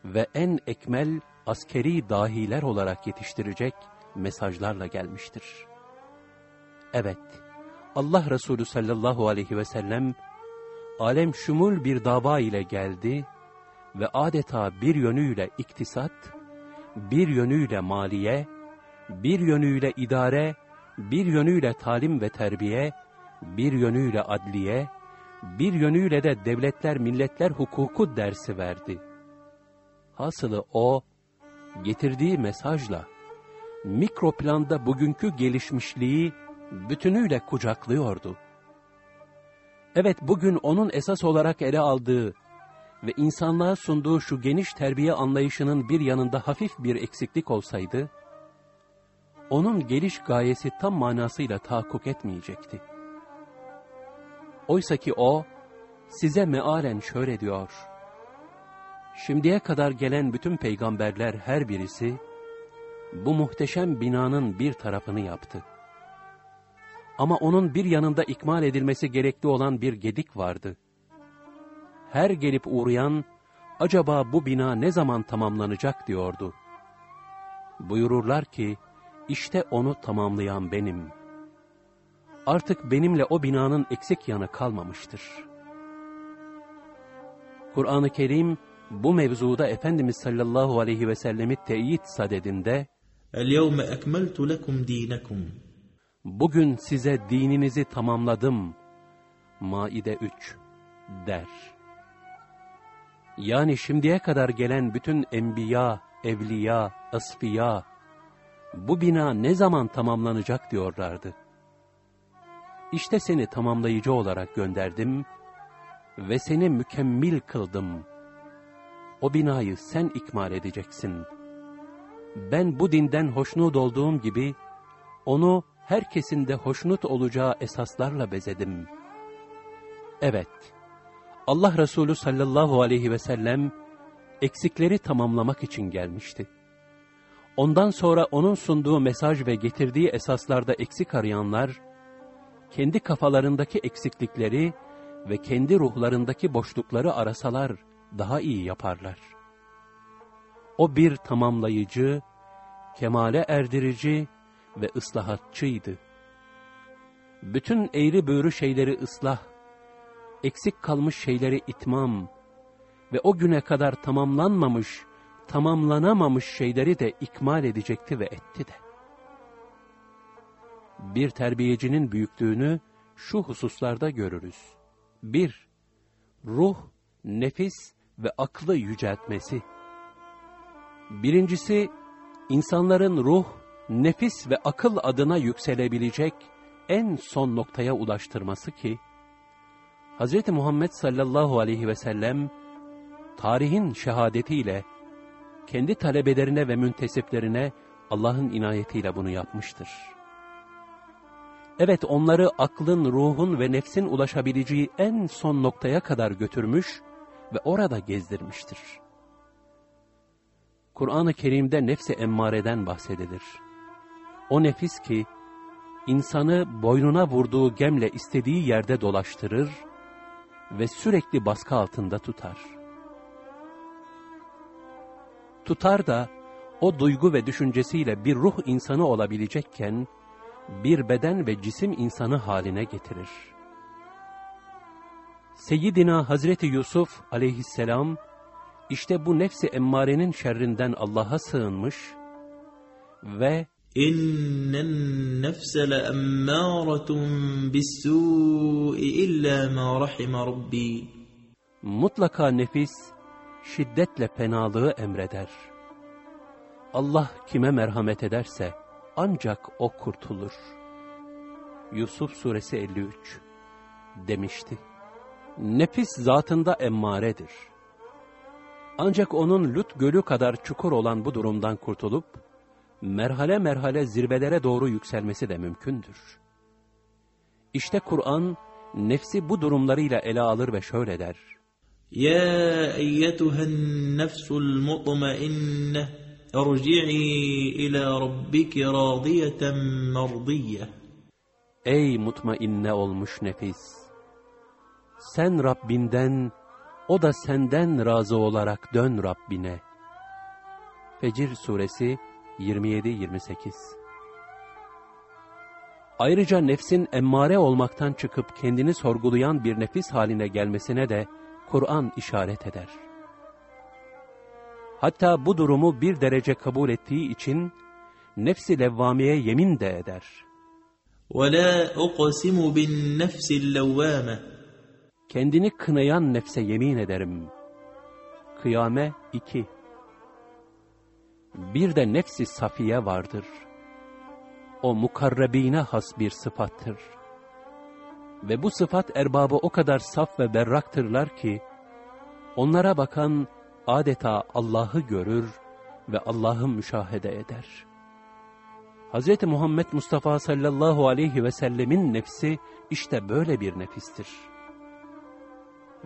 ve en ekmel askeri dahiler olarak yetiştirecek mesajlarla gelmiştir. Evet, Allah Resulü sallallahu aleyhi ve sellem alem şumul bir dava ile geldi ve adeta bir yönüyle iktisat, bir yönüyle maliye, bir yönüyle idare, bir yönüyle talim ve terbiye, bir yönüyle adliye, bir yönüyle de devletler milletler hukuku dersi verdi. Hasılı o, getirdiği mesajla, mikroplanda bugünkü gelişmişliği bütünüyle kucaklıyordu. Evet bugün onun esas olarak ele aldığı ve insanlığa sunduğu şu geniş terbiye anlayışının bir yanında hafif bir eksiklik olsaydı, onun geliş gayesi tam manasıyla tahakkuk etmeyecekti. Oysa ki o, size mealen şöyle diyor, Şimdiye kadar gelen bütün peygamberler her birisi, bu muhteşem binanın bir tarafını yaptı. Ama onun bir yanında ikmal edilmesi gerekli olan bir gedik vardı. Her gelip uğrayan, acaba bu bina ne zaman tamamlanacak diyordu. Buyururlar ki, işte onu tamamlayan benim. Artık benimle o binanın eksik yanı kalmamıştır. Kur'an-ı Kerim, bu mevzuda Efendimiz sallallahu aleyhi ve sellemi teyit sadedinde, اليوم أكملت لكم دينكم Bugün size dininizi tamamladım. Maide 3 der. Yani şimdiye kadar gelen bütün enbiya, evliya, asfiya, bu bina ne zaman tamamlanacak diyorlardı. İşte seni tamamlayıcı olarak gönderdim ve seni mükemmel kıldım. O binayı sen ikmal edeceksin. Ben bu dinden hoşnut olduğum gibi, onu herkesin de hoşnut olacağı esaslarla bezedim. Evet, Allah Resulü sallallahu aleyhi ve sellem eksikleri tamamlamak için gelmişti. Ondan sonra onun sunduğu mesaj ve getirdiği esaslarda eksik arayanlar, kendi kafalarındaki eksiklikleri ve kendi ruhlarındaki boşlukları arasalar daha iyi yaparlar. O bir tamamlayıcı, kemale erdirici ve ıslahatçıydı. Bütün eğri böğrü şeyleri ıslah, eksik kalmış şeyleri itmam ve o güne kadar tamamlanmamış, tamamlanamamış şeyleri de ikmal edecekti ve etti de. Bir terbiyecinin büyüklüğünü şu hususlarda görürüz. 1. Ruh, nefis ve aklı yüceltmesi. Birincisi, insanların ruh, nefis ve akıl adına yükselebilecek en son noktaya ulaştırması ki, Hz. Muhammed sallallahu aleyhi ve sellem, tarihin şehadetiyle, kendi talebelerine ve müntesiplerine Allah'ın inayetiyle bunu yapmıştır. Evet onları aklın, ruhun ve nefsin ulaşabileceği en son noktaya kadar götürmüş ve orada gezdirmiştir. Kur'an-ı Kerim'de nefsi emmareden bahsedilir. O nefis ki, insanı boynuna vurduğu gemle istediği yerde dolaştırır ve sürekli baskı altında tutar. Tutar da, o duygu ve düşüncesiyle bir ruh insanı olabilecekken, bir beden ve cisim insanı haline getirir. Seyyidina Hazreti Yusuf aleyhisselam, işte bu nefsi emmarenin şerrinden Allah'a sığınmış ve İnnen nefse le emmâretun bis-sû'i illâ mâ rahime rabbi. mutlaka nefis şiddetle fenalığı emreder. Allah kime merhamet ederse ancak o kurtulur. Yusuf suresi 53 demişti. Nefis zatında emmaredir. Ancak onun Lut gölü kadar çukur olan bu durumdan kurtulup, merhale merhale zirvelere doğru yükselmesi de mümkündür. İşte Kur'an, nefsi bu durumlarıyla ele alır ve şöyle der. Ya eyyetühen nefsul mutmainneh, erci'i ila rabbiki radiyeten merdiyeh. Ey mutmainne olmuş nefis! Sen Rabbinden o da senden razı olarak dön Rabbine. Fecir suresi 27-28 Ayrıca nefsin emmare olmaktan çıkıp kendini sorgulayan bir nefis haline gelmesine de Kur'an işaret eder. Hatta bu durumu bir derece kabul ettiği için nefsi levvameye yemin de eder. ولا أقسم بالنفس اللوامة Kendini kınayan nefse yemin ederim. Kıyame 2 Bir de nefsi safiye vardır. O mukarrebine has bir sıfattır. Ve bu sıfat erbabı o kadar saf ve berraktırlar ki, onlara bakan adeta Allah'ı görür ve Allah'ı müşahede eder. Hz. Muhammed Mustafa sallallahu aleyhi ve sellemin nefsi işte böyle bir nefistir.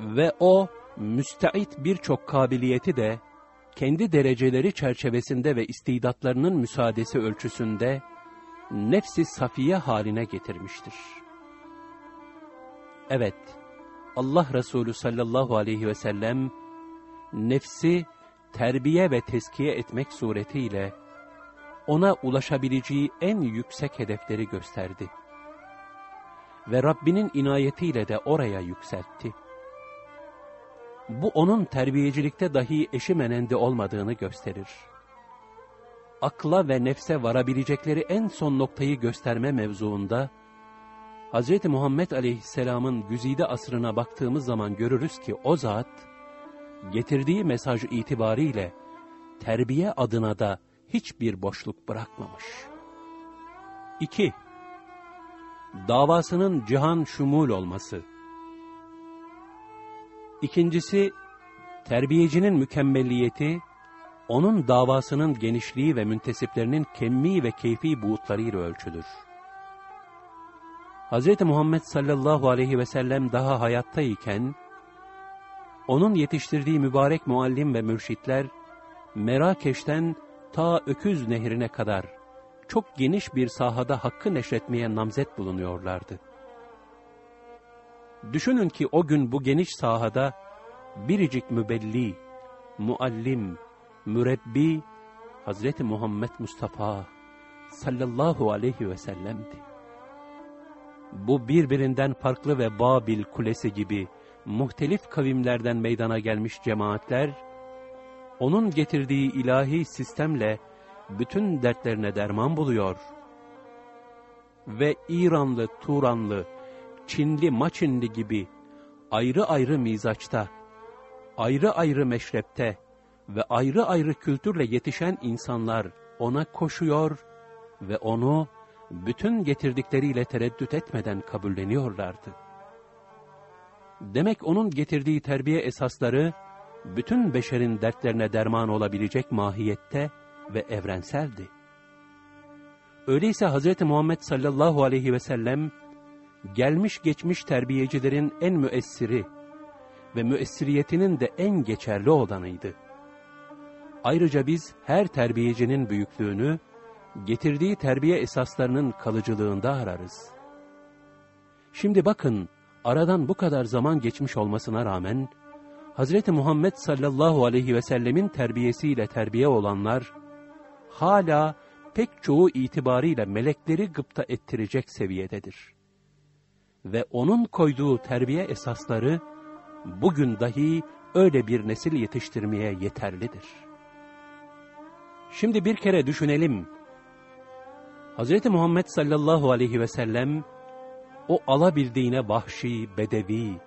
Ve o, müsteit birçok kabiliyeti de, kendi dereceleri çerçevesinde ve istidatlarının müsaadesi ölçüsünde, nefsi safiye haline getirmiştir. Evet, Allah Resulü sallallahu aleyhi ve sellem, nefsi terbiye ve teskiye etmek suretiyle, ona ulaşabileceği en yüksek hedefleri gösterdi. Ve Rabbinin inayetiyle de oraya yükseltti. Bu onun terbiyecilikte dahi eşi menende olmadığını gösterir. Akla ve nefse varabilecekleri en son noktayı gösterme mevzuunda, Hz. Muhammed Aleyhisselam'ın güzide asrına baktığımız zaman görürüz ki o zat, getirdiği mesaj itibariyle terbiye adına da hiçbir boşluk bırakmamış. 2. Davasının cihan şumul olması. İkincisi, terbiyecinin mükemmelliyeti, onun davasının genişliği ve müntesiplerinin kemmi ve keyfi buğutlarıyla ölçülür. Hz. Muhammed sallallahu aleyhi ve sellem daha hayattayken, onun yetiştirdiği mübarek muallim ve mürşitler, Merakeş'ten ta Öküz Nehri'ne kadar çok geniş bir sahada hakkı neşretmeye namzet bulunuyorlardı. Düşünün ki o gün bu geniş sahada biricik mübelli, muallim, mürebbi Hazreti Muhammed Mustafa sallallahu aleyhi ve sellem'di. Bu birbirinden farklı ve Babil Kulesi gibi muhtelif kavimlerden meydana gelmiş cemaatler, onun getirdiği ilahi sistemle bütün dertlerine derman buluyor. Ve İranlı, Turanlı, Çinli, Maçinli gibi ayrı ayrı mizaçta, ayrı ayrı meşrepte ve ayrı ayrı kültürle yetişen insanlar ona koşuyor ve onu bütün getirdikleriyle tereddüt etmeden kabulleniyorlardı. Demek onun getirdiği terbiye esasları, bütün beşerin dertlerine derman olabilecek mahiyette ve evrenseldi. Öyleyse Hz. Muhammed sallallahu aleyhi ve sellem, gelmiş geçmiş terbiyecilerin en müessiri ve müessiriyetinin de en geçerli olanıydı. Ayrıca biz her terbiyecinin büyüklüğünü, getirdiği terbiye esaslarının kalıcılığında ararız. Şimdi bakın, aradan bu kadar zaman geçmiş olmasına rağmen, Hz. Muhammed sallallahu aleyhi ve sellemin terbiyesiyle terbiye olanlar, hala pek çoğu itibariyle melekleri gıpta ettirecek seviyededir. Ve onun koyduğu terbiye esasları, bugün dahi öyle bir nesil yetiştirmeye yeterlidir. Şimdi bir kere düşünelim. Hz. Muhammed sallallahu aleyhi ve sellem, o alabildiğine vahşi, bedevi,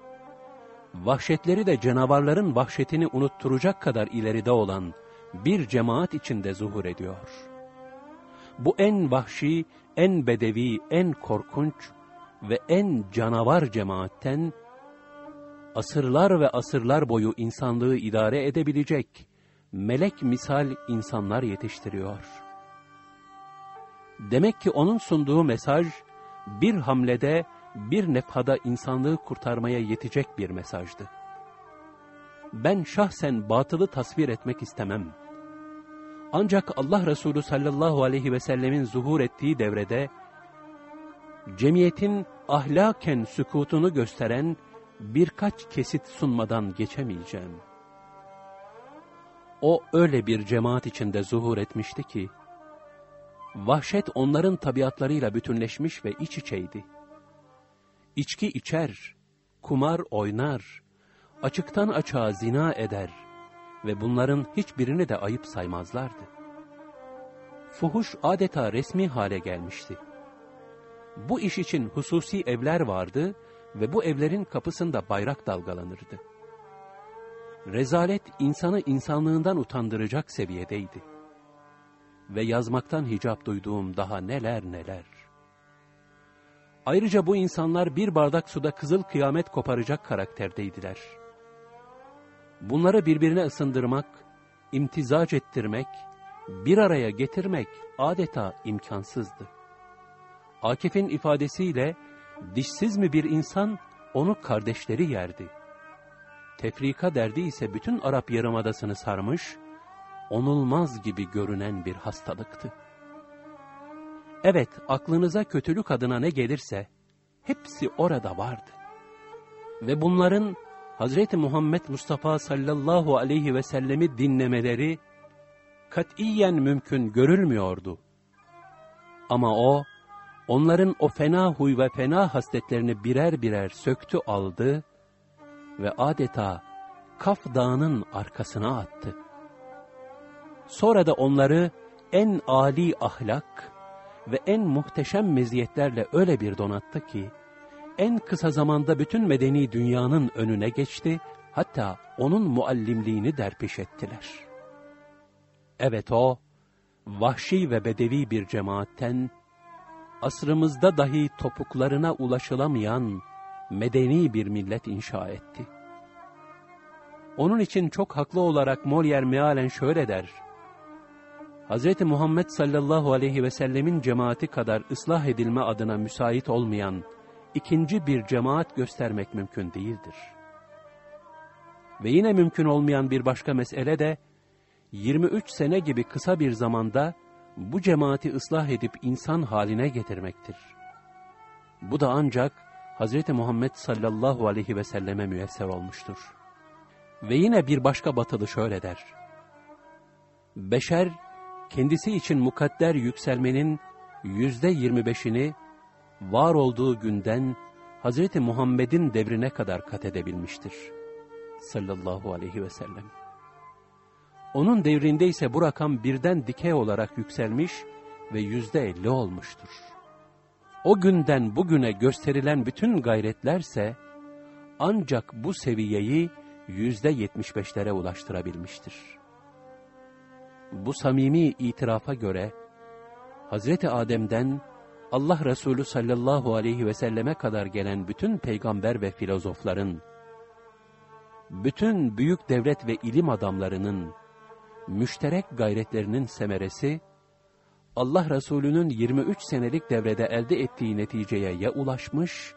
vahşetleri de canavarların vahşetini unutturacak kadar ileride olan bir cemaat içinde zuhur ediyor. Bu en vahşi, en bedevi, en korkunç ve en canavar cemaatten, asırlar ve asırlar boyu insanlığı idare edebilecek, melek misal insanlar yetiştiriyor. Demek ki onun sunduğu mesaj, bir hamlede, bir nefhada insanlığı kurtarmaya yetecek bir mesajdı. Ben şahsen batılı tasvir etmek istemem. Ancak Allah Resulü sallallahu aleyhi ve sellemin zuhur ettiği devrede, cemiyetin ahlaken sükutunu gösteren birkaç kesit sunmadan geçemeyeceğim. O öyle bir cemaat içinde zuhur etmişti ki, vahşet onların tabiatlarıyla bütünleşmiş ve iç içeydi. İçki içer, kumar oynar, açıktan açığa zina eder ve bunların hiçbirini de ayıp saymazlardı. Fuhuş adeta resmi hale gelmişti. Bu iş için hususi evler vardı ve bu evlerin kapısında bayrak dalgalanırdı. Rezalet insanı insanlığından utandıracak seviyedeydi. Ve yazmaktan hicap duyduğum daha neler neler. Ayrıca bu insanlar bir bardak suda kızıl kıyamet koparacak karakterdeydiler. Bunları birbirine ısındırmak, imtizac ettirmek, bir araya getirmek adeta imkansızdı. Akif'in ifadesiyle dişsiz mi bir insan onu kardeşleri yerdi. Tefrika derdi ise bütün Arap Yarımadası'nı sarmış, onulmaz gibi görünen bir hastalıktı. Evet, aklınıza kötülük adına ne gelirse, hepsi orada vardı. Ve bunların Hazreti Muhammed Mustafa sallallahu aleyhi ve sellemi dinlemeleri katiyen mümkün görülmüyordu. Ama o, onların o fena huy ve fena hasletlerini birer birer söktü aldı ve adeta Kaf Dağı'nın arkasına attı. Sonra da onları en âli ahlak ve en muhteşem meziyetlerle öyle bir donattı ki, en kısa zamanda bütün medeni dünyanın önüne geçti, hatta onun muallimliğini derpiş ettiler. Evet o, vahşi ve bedevi bir cemaatten, asrımızda dahi topuklarına ulaşılamayan medeni bir millet inşa etti. Onun için çok haklı olarak Molière mealen şöyle der, Hz. Muhammed sallallahu aleyhi ve sellemin cemaati kadar ıslah edilme adına müsait olmayan ikinci bir cemaat göstermek mümkün değildir. Ve yine mümkün olmayan bir başka mesele de 23 sene gibi kısa bir zamanda bu cemaati ıslah edip insan haline getirmektir. Bu da ancak Hz. Muhammed sallallahu aleyhi ve selleme müyesser olmuştur. Ve yine bir başka batılı şöyle der. Beşer, kendisi için mukadder yükselmenin yüzde yirmi beşini var olduğu günden Hz. Muhammed'in devrine kadar kat edebilmiştir. Sallallahu aleyhi ve sellem. Onun devrinde ise bu rakam birden dikey olarak yükselmiş ve yüzde elli olmuştur. O günden bugüne gösterilen bütün gayretlerse ancak bu seviyeyi yüzde yetmiş beşlere ulaştırabilmiştir. Bu samimi itirafa göre Hazreti Adem'den Allah Resulü sallallahu aleyhi ve selleme kadar gelen bütün peygamber ve filozofların, bütün büyük devlet ve ilim adamlarının, müşterek gayretlerinin semeresi, Allah Resulü'nün 23 senelik devrede elde ettiği neticeye ya ulaşmış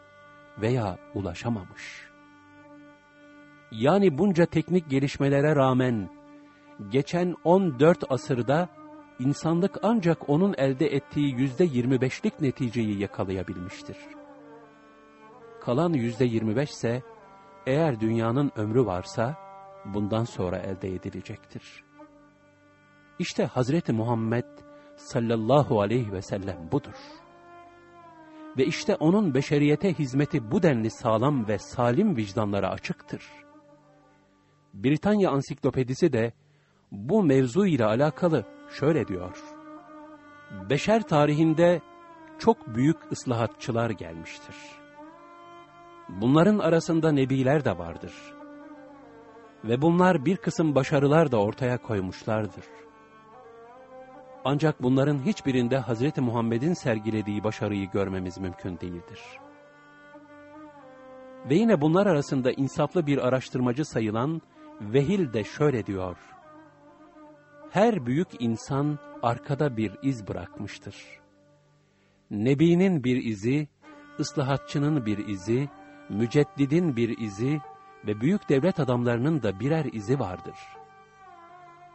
veya ulaşamamış. Yani bunca teknik gelişmelere rağmen geçen 14 asırda insanlık ancak onun elde ettiği %25'lik neticeyi yakalayabilmiştir. Kalan %25 ise eğer dünyanın ömrü varsa bundan sonra elde edilecektir. İşte Hazreti Muhammed sallallahu aleyhi ve sellem budur. Ve işte onun beşeriyete hizmeti bu denli sağlam ve salim vicdanlara açıktır. Britanya Ansiklopedisi de bu mevzu ile alakalı şöyle diyor. Beşer tarihinde çok büyük ıslahatçılar gelmiştir. Bunların arasında nebiler de vardır. Ve bunlar bir kısım başarılar da ortaya koymuşlardır. Ancak bunların hiçbirinde Hz. Muhammed'in sergilediği başarıyı görmemiz mümkün değildir. Ve yine bunlar arasında insaflı bir araştırmacı sayılan Vehil de şöyle diyor. Her büyük insan arkada bir iz bırakmıştır. Nebinin bir izi, ıslahatçının bir izi, müceddidin bir izi ve büyük devlet adamlarının da birer izi vardır.''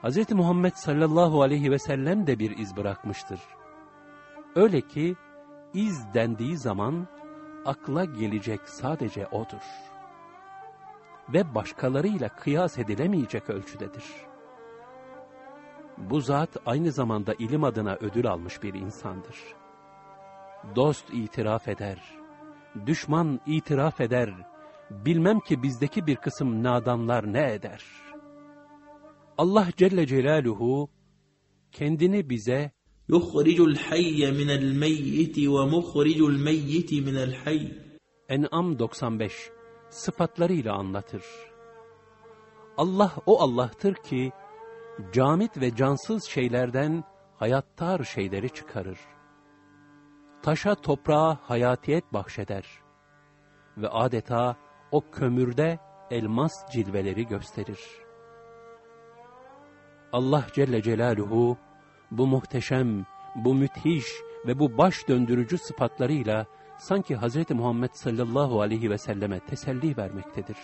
Hz. Muhammed sallallahu aleyhi ve sellem de bir iz bırakmıştır. Öyle ki iz dendiği zaman akla gelecek sadece odur. Ve başkalarıyla kıyas edilemeyecek ölçüdedir. Bu zat aynı zamanda ilim adına ödül almış bir insandır. Dost itiraf eder, düşman itiraf eder, bilmem ki bizdeki bir kısım nadanlar ne eder.'' Allah Celle Celaluhu kendini bize yuhricul hayye minel meyyiti ve muhricul meyyiti minel hayy En'am 95 sıfatlarıyla anlatır. Allah o Allah'tır ki camit ve cansız şeylerden hayattar şeyleri çıkarır. Taşa toprağa hayatiyet bahşeder ve adeta o kömürde elmas cilveleri gösterir. Allah Celle Celaluhu bu muhteşem, bu müthiş ve bu baş döndürücü sıfatlarıyla sanki Hz. Muhammed sallallahu aleyhi ve selleme teselli vermektedir.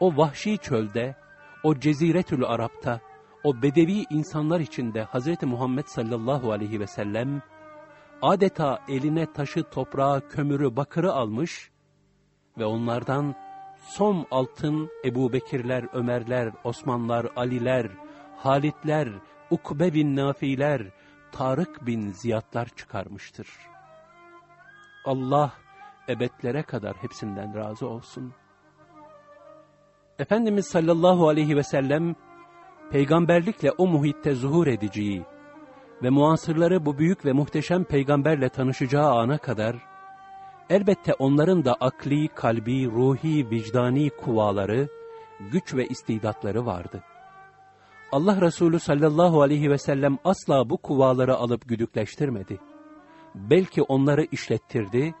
O vahşi çölde, o ceziretül Arap'ta, o bedevi insanlar içinde Hz. Muhammed sallallahu aleyhi ve sellem, adeta eline taşı, toprağı, kömürü, bakırı almış ve onlardan som altın Ebu Bekirler, Ömerler, Osmanlar, Aliler, Halitler, Ukbe bin Nafiler, Tarık bin Ziyatlar çıkarmıştır. Allah ebedlere kadar hepsinden razı olsun. Efendimiz sallallahu aleyhi ve sellem, peygamberlikle o muhitte zuhur edeceği ve muasırları bu büyük ve muhteşem peygamberle tanışacağı ana kadar, Elbette onların da akli, kalbi, ruhi, vicdani kuvaları, güç ve istidatları vardı. Allah Resulü sallallahu aleyhi ve sellem asla bu kuvaları alıp güdükleştirmedi. Belki onları işlettirdi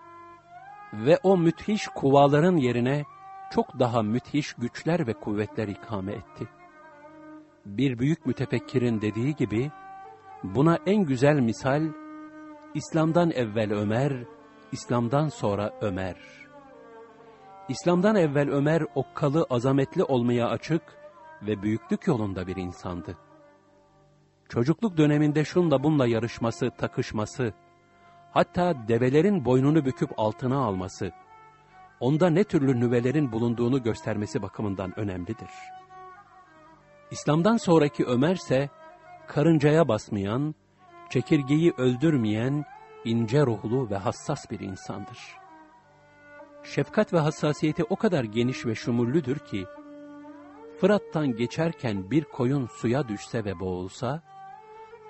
ve o müthiş kuvaların yerine çok daha müthiş güçler ve kuvvetler ikame etti. Bir büyük mütefekkirin dediği gibi, buna en güzel misal, İslam'dan evvel Ömer, İslam'dan sonra Ömer. İslam'dan evvel Ömer okkalı, azametli olmaya açık ve büyüklük yolunda bir insandı. Çocukluk döneminde şunla bunla yarışması, takışması, hatta develerin boynunu büküp altına alması, onda ne türlü nüvelerin bulunduğunu göstermesi bakımından önemlidir. İslam'dan sonraki Ömer ise, karıncaya basmayan, çekirgeyi öldürmeyen, ince ruhlu ve hassas bir insandır. Şefkat ve hassasiyeti o kadar geniş ve şumullüdür ki, Fırat'tan geçerken bir koyun suya düşse ve boğulsa,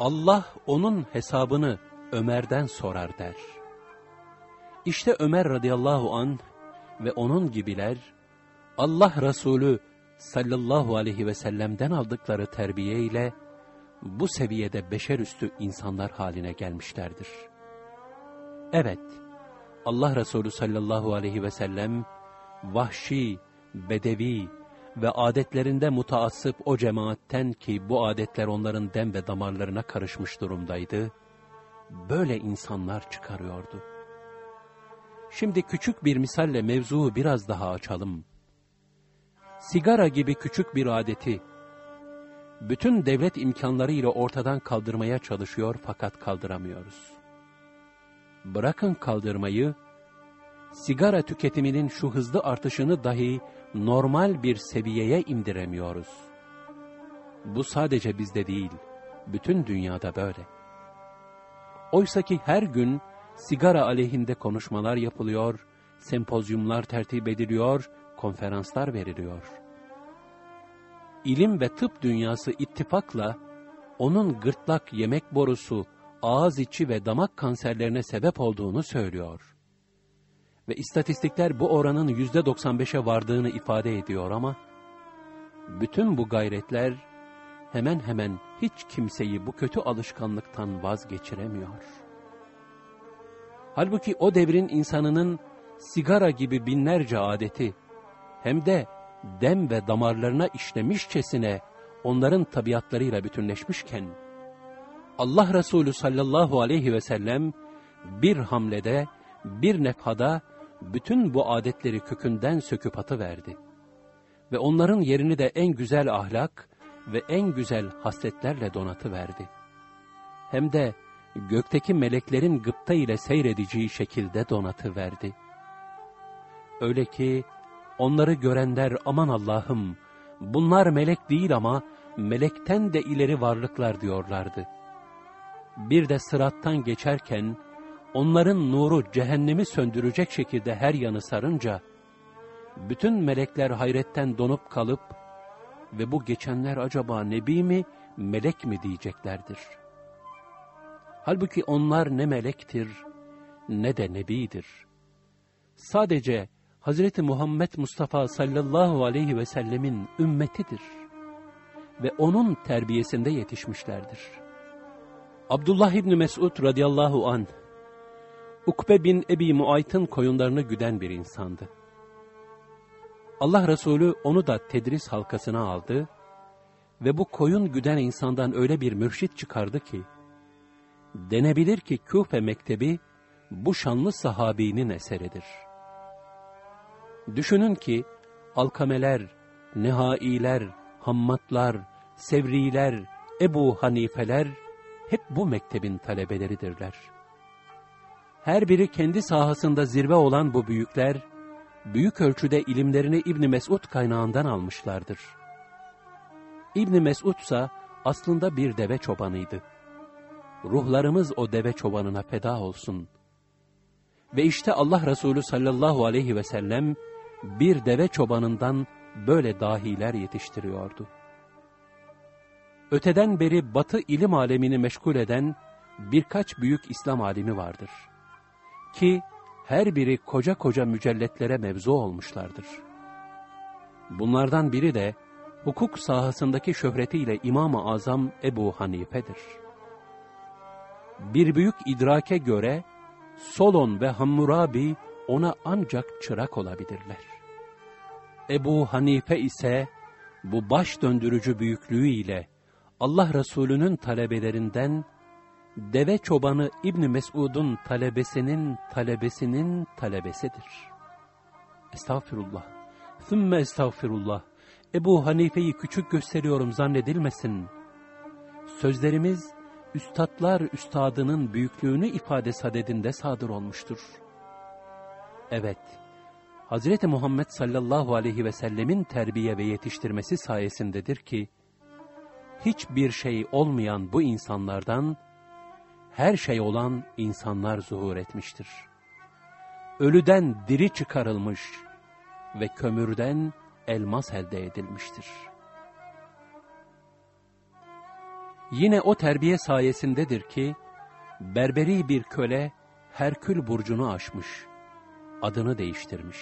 Allah onun hesabını Ömer'den sorar der. İşte Ömer radıyallahu an ve onun gibiler, Allah Resulü sallallahu aleyhi ve sellem'den aldıkları terbiye ile bu seviyede beşerüstü insanlar haline gelmişlerdir.'' Evet, Allah Resulü sallallahu aleyhi ve sellem, vahşi, bedevi ve adetlerinde mutaassıp o cemaatten ki bu adetler onların dem ve damarlarına karışmış durumdaydı, böyle insanlar çıkarıyordu. Şimdi küçük bir misalle mevzuu biraz daha açalım. Sigara gibi küçük bir adeti, bütün devlet imkanlarıyla ortadan kaldırmaya çalışıyor fakat kaldıramıyoruz. Bırakın kaldırmayı, sigara tüketiminin şu hızlı artışını dahi normal bir seviyeye indiremiyoruz. Bu sadece bizde değil, bütün dünyada böyle. Oysa ki her gün sigara aleyhinde konuşmalar yapılıyor, sempozyumlar tertip ediliyor, konferanslar veriliyor. İlim ve tıp dünyası ittifakla onun gırtlak yemek borusu, ağız içi ve damak kanserlerine sebep olduğunu söylüyor. Ve istatistikler bu oranın yüzde 95'e vardığını ifade ediyor ama, bütün bu gayretler hemen hemen hiç kimseyi bu kötü alışkanlıktan vazgeçiremiyor. Halbuki o devrin insanının sigara gibi binlerce adeti, hem de dem ve damarlarına işlemişçesine onların tabiatlarıyla bütünleşmişken, Allah Resulü sallallahu aleyhi ve sellem bir hamlede, bir nefhada bütün bu adetleri kökünden söküp atıverdi. Ve onların yerini de en güzel ahlak ve en güzel hasletlerle donatıverdi. Hem de gökteki meleklerin gıpta ile seyredeceği şekilde donatıverdi. Öyle ki onları görenler aman Allah'ım bunlar melek değil ama melekten de ileri varlıklar diyorlardı. Bir de sırattan geçerken onların nuru cehennemi söndürecek şekilde her yanı sarınca, bütün melekler hayretten donup kalıp ve bu geçenler acaba nebi mi, melek mi diyeceklerdir. Halbuki onlar ne melektir, ne de nebidir. Sadece Hazreti Muhammed Mustafa sallallahu aleyhi ve sellemin ümmetidir. Ve onun terbiyesinde yetişmişlerdir. Abdullah İbni Mesud radıyallahu anh, Ukbe bin Ebi Muayt'ın koyunlarını güden bir insandı. Allah Resulü onu da tedris halkasına aldı ve bu koyun güden insandan öyle bir mürşit çıkardı ki, denebilir ki Küfe Mektebi bu şanlı sahabinin eseridir. Düşünün ki, alkameler, nihailer, hammatlar, sevriler, Ebu Hanifeler hep bu mektebin talebeleridirler. Her biri kendi sahasında zirve olan bu büyükler, büyük ölçüde ilimlerini İbn Mesud kaynağından almışlardır. İbn Mesud ise aslında bir deve çobanıydı. Ruhlarımız o deve çobanına feda olsun. Ve işte Allah Resulü sallallahu aleyhi ve sellem bir deve çobanından böyle dahiler yetiştiriyordu. Öteden beri batı ilim alemini meşgul eden birkaç büyük İslam alimi vardır. Ki her biri koca koca mücelletlere mevzu olmuşlardır. Bunlardan biri de hukuk sahasındaki şöhretiyle İmam-ı Azam Ebu Hanife'dir. Bir büyük idrake göre Solon ve Hammurabi ona ancak çırak olabilirler. Ebu Hanife ise bu baş döndürücü büyüklüğüyle Allah Resulü'nün talebelerinden deve çobanı İbn Mesud'un talebesinin talebesinin talebesidir. Estağfirullah. Thümme estağfirullah. Ebu Hanife'yi küçük gösteriyorum zannedilmesin. Sözlerimiz üstadlar üstadının büyüklüğünü ifade sadedinde sadır olmuştur. Evet, Hazreti Muhammed sallallahu aleyhi ve sellemin terbiye ve yetiştirmesi sayesindedir ki, hiçbir şey olmayan bu insanlardan, her şey olan insanlar zuhur etmiştir. Ölüden diri çıkarılmış ve kömürden elmas elde edilmiştir. Yine o terbiye sayesindedir ki, berberi bir köle Herkül burcunu aşmış, adını değiştirmiş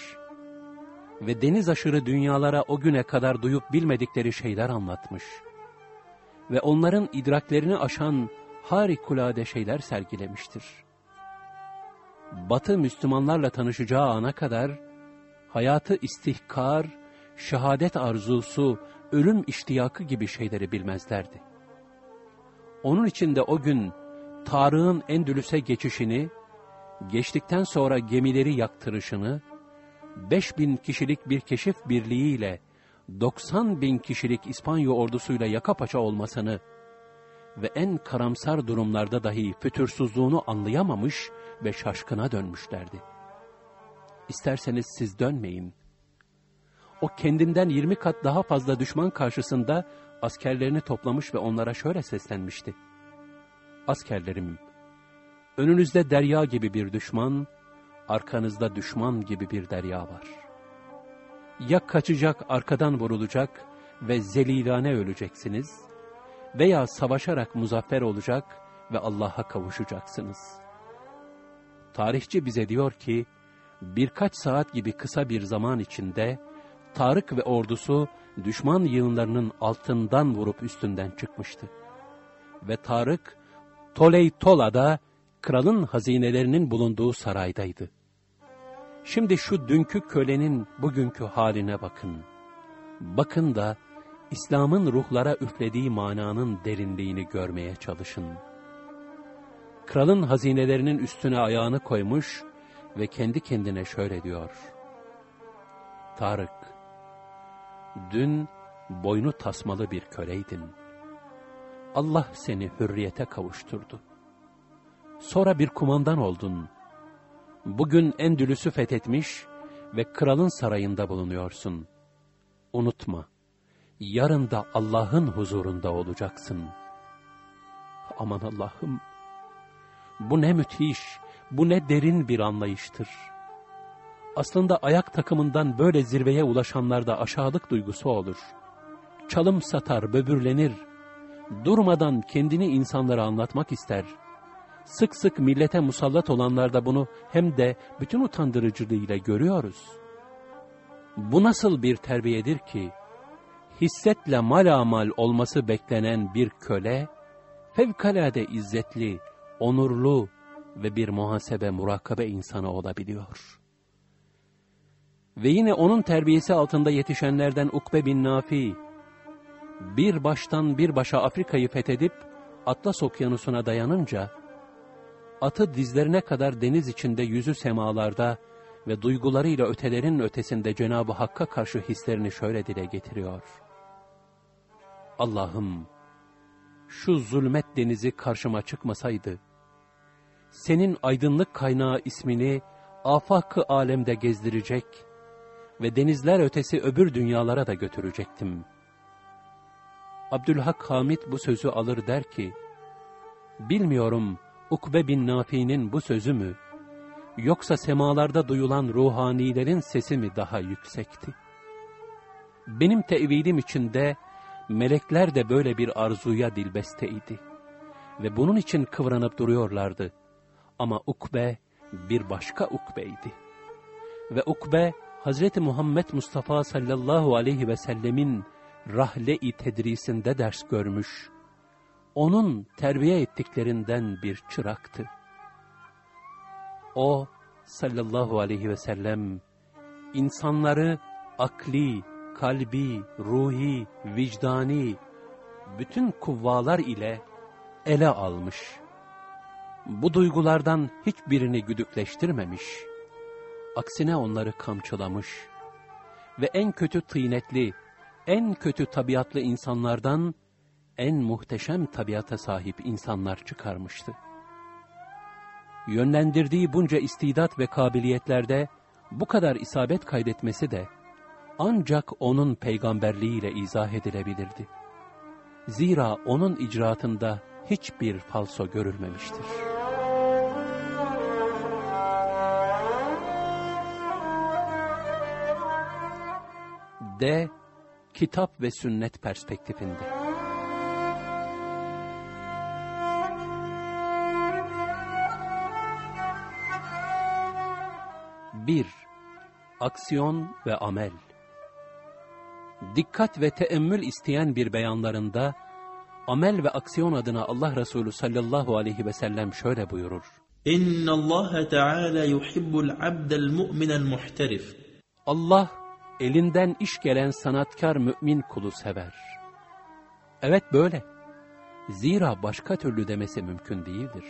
ve deniz aşırı dünyalara o güne kadar duyup bilmedikleri şeyler anlatmış ve onların idraklerini aşan harikulade şeyler sergilemiştir. Batı Müslümanlarla tanışacağı ana kadar hayatı istihkar, şehadet arzusu, ölüm iştiyakı gibi şeyleri bilmezlerdi. Onun için de o gün Tarık'ın Endülüs'e geçişini, geçtikten sonra gemileri yaktırışını, 5000 kişilik bir keşif birliğiyle 90 bin kişilik İspanya ordusuyla yaka paça olmasını ve en karamsar durumlarda dahi fütursuzluğunu anlayamamış ve şaşkına dönmüşlerdi. İsterseniz siz dönmeyin. O kendinden 20 kat daha fazla düşman karşısında askerlerini toplamış ve onlara şöyle seslenmişti. Askerlerim, önünüzde derya gibi bir düşman, arkanızda düşman gibi bir derya var. Ya kaçacak, arkadan vurulacak ve zelilane öleceksiniz veya savaşarak muzaffer olacak ve Allah'a kavuşacaksınız. Tarihçi bize diyor ki, birkaç saat gibi kısa bir zaman içinde Tarık ve ordusu düşman yığınlarının altından vurup üstünden çıkmıştı. Ve Tarık, Toley Tola'da kralın hazinelerinin bulunduğu saraydaydı. Şimdi şu dünkü kölenin bugünkü haline bakın. Bakın da İslam'ın ruhlara üflediği mananın derinliğini görmeye çalışın. Kralın hazinelerinin üstüne ayağını koymuş ve kendi kendine şöyle diyor. Tarık, dün boynu tasmalı bir köleydin. Allah seni hürriyete kavuşturdu. Sonra bir kumandan oldun. Bugün Endülüs'ü fethetmiş ve kralın sarayında bulunuyorsun. Unutma, yarın da Allah'ın huzurunda olacaksın. Aman Allah'ım, bu ne müthiş, bu ne derin bir anlayıştır. Aslında ayak takımından böyle zirveye ulaşanlarda aşağılık duygusu olur. Çalım satar, böbürlenir. Durmadan kendini insanlara anlatmak ister. Sık sık millete musallat olanlarda bunu hem de bütün utandırıcılığıyla görüyoruz. Bu nasıl bir terbiyedir ki, hissetle malamal olması beklenen bir köle, fevkalade izzetli, onurlu ve bir muhasebe murakabe insanı olabiliyor. Ve yine onun terbiyesi altında yetişenlerden Ukbe bin Nafi, bir baştan bir başa Afrika'yı fethedip Atlas okyanusuna dayanınca, atı dizlerine kadar deniz içinde yüzü semalarda ve duygularıyla ötelerin ötesinde Cenab-ı Hakk'a karşı hislerini şöyle dile getiriyor. Allah'ım, şu zulmet denizi karşıma çıkmasaydı, senin aydınlık kaynağı ismini afakı alemde gezdirecek ve denizler ötesi öbür dünyalara da götürecektim. Abdülhak Hamid bu sözü alır der ki, bilmiyorum Ukbe bin Nafi'nin bu sözü mü, yoksa semalarda duyulan ruhanilerin sesi mi daha yüksekti? Benim tevilim içinde melekler de böyle bir arzuya dilbesteydi. Ve bunun için kıvranıp duruyorlardı. Ama Ukbe bir başka Ukbe'ydi. Ve Ukbe, Hazreti Muhammed Mustafa sallallahu aleyhi ve sellemin rahle-i tedrisinde ders görmüş. Onun terbiye ettiklerinden bir çıraktı. O sallallahu aleyhi ve sellem insanları akli, kalbi, ruhi, vicdani, bütün kuvvalar ile ele almış. Bu duygulardan hiçbirini güdükleştirmemiş. Aksine onları kamçılamış. Ve en kötü tıynetli, en kötü tabiatlı insanlardan en muhteşem tabiata sahip insanlar çıkarmıştı. Yönlendirdiği bunca istidat ve kabiliyetlerde bu kadar isabet kaydetmesi de ancak onun peygamberliğiyle izah edilebilirdi. Zira onun icraatında hiçbir falso görülmemiştir. D. Kitap ve sünnet perspektifinde. Bir, aksiyon ve amel dikkat ve teemmül isteyen bir beyanlarında, amel ve aksiyon adına Allah Resulü sallallahu aleyhi ve sellem şöyle buyurur. İnna Allah Teala yuhibbul abdel mu'minel muhterif. Allah elinden iş gelen sanatkar mümin kulu sever. Evet böyle. Zira başka türlü demesi mümkün değildir.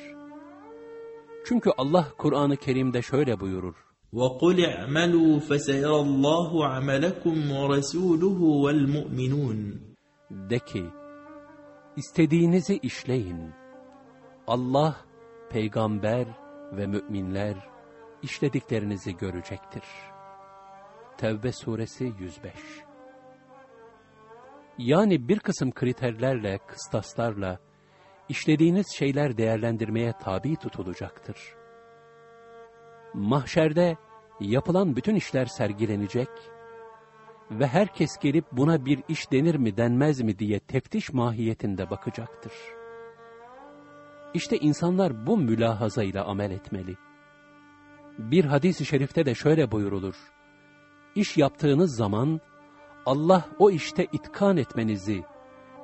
Çünkü Allah Kur'an-ı Kerim'de şöyle buyurur. وقل اعملوا فسيرى الله عملكم ورسوله والمؤمنون De ki, istediğinizi işleyin. Allah, peygamber ve müminler işlediklerinizi görecektir. Tevbe suresi 105 Yani bir kısım kriterlerle, kıstaslarla işlediğiniz şeyler değerlendirmeye tabi tutulacaktır. Mahşerde yapılan bütün işler sergilenecek ve herkes gelip buna bir iş denir mi denmez mi diye teftiş mahiyetinde bakacaktır. İşte insanlar bu mülahazayla amel etmeli. Bir hadis-i şerifte de şöyle buyurulur. İş yaptığınız zaman Allah o işte itkan etmenizi,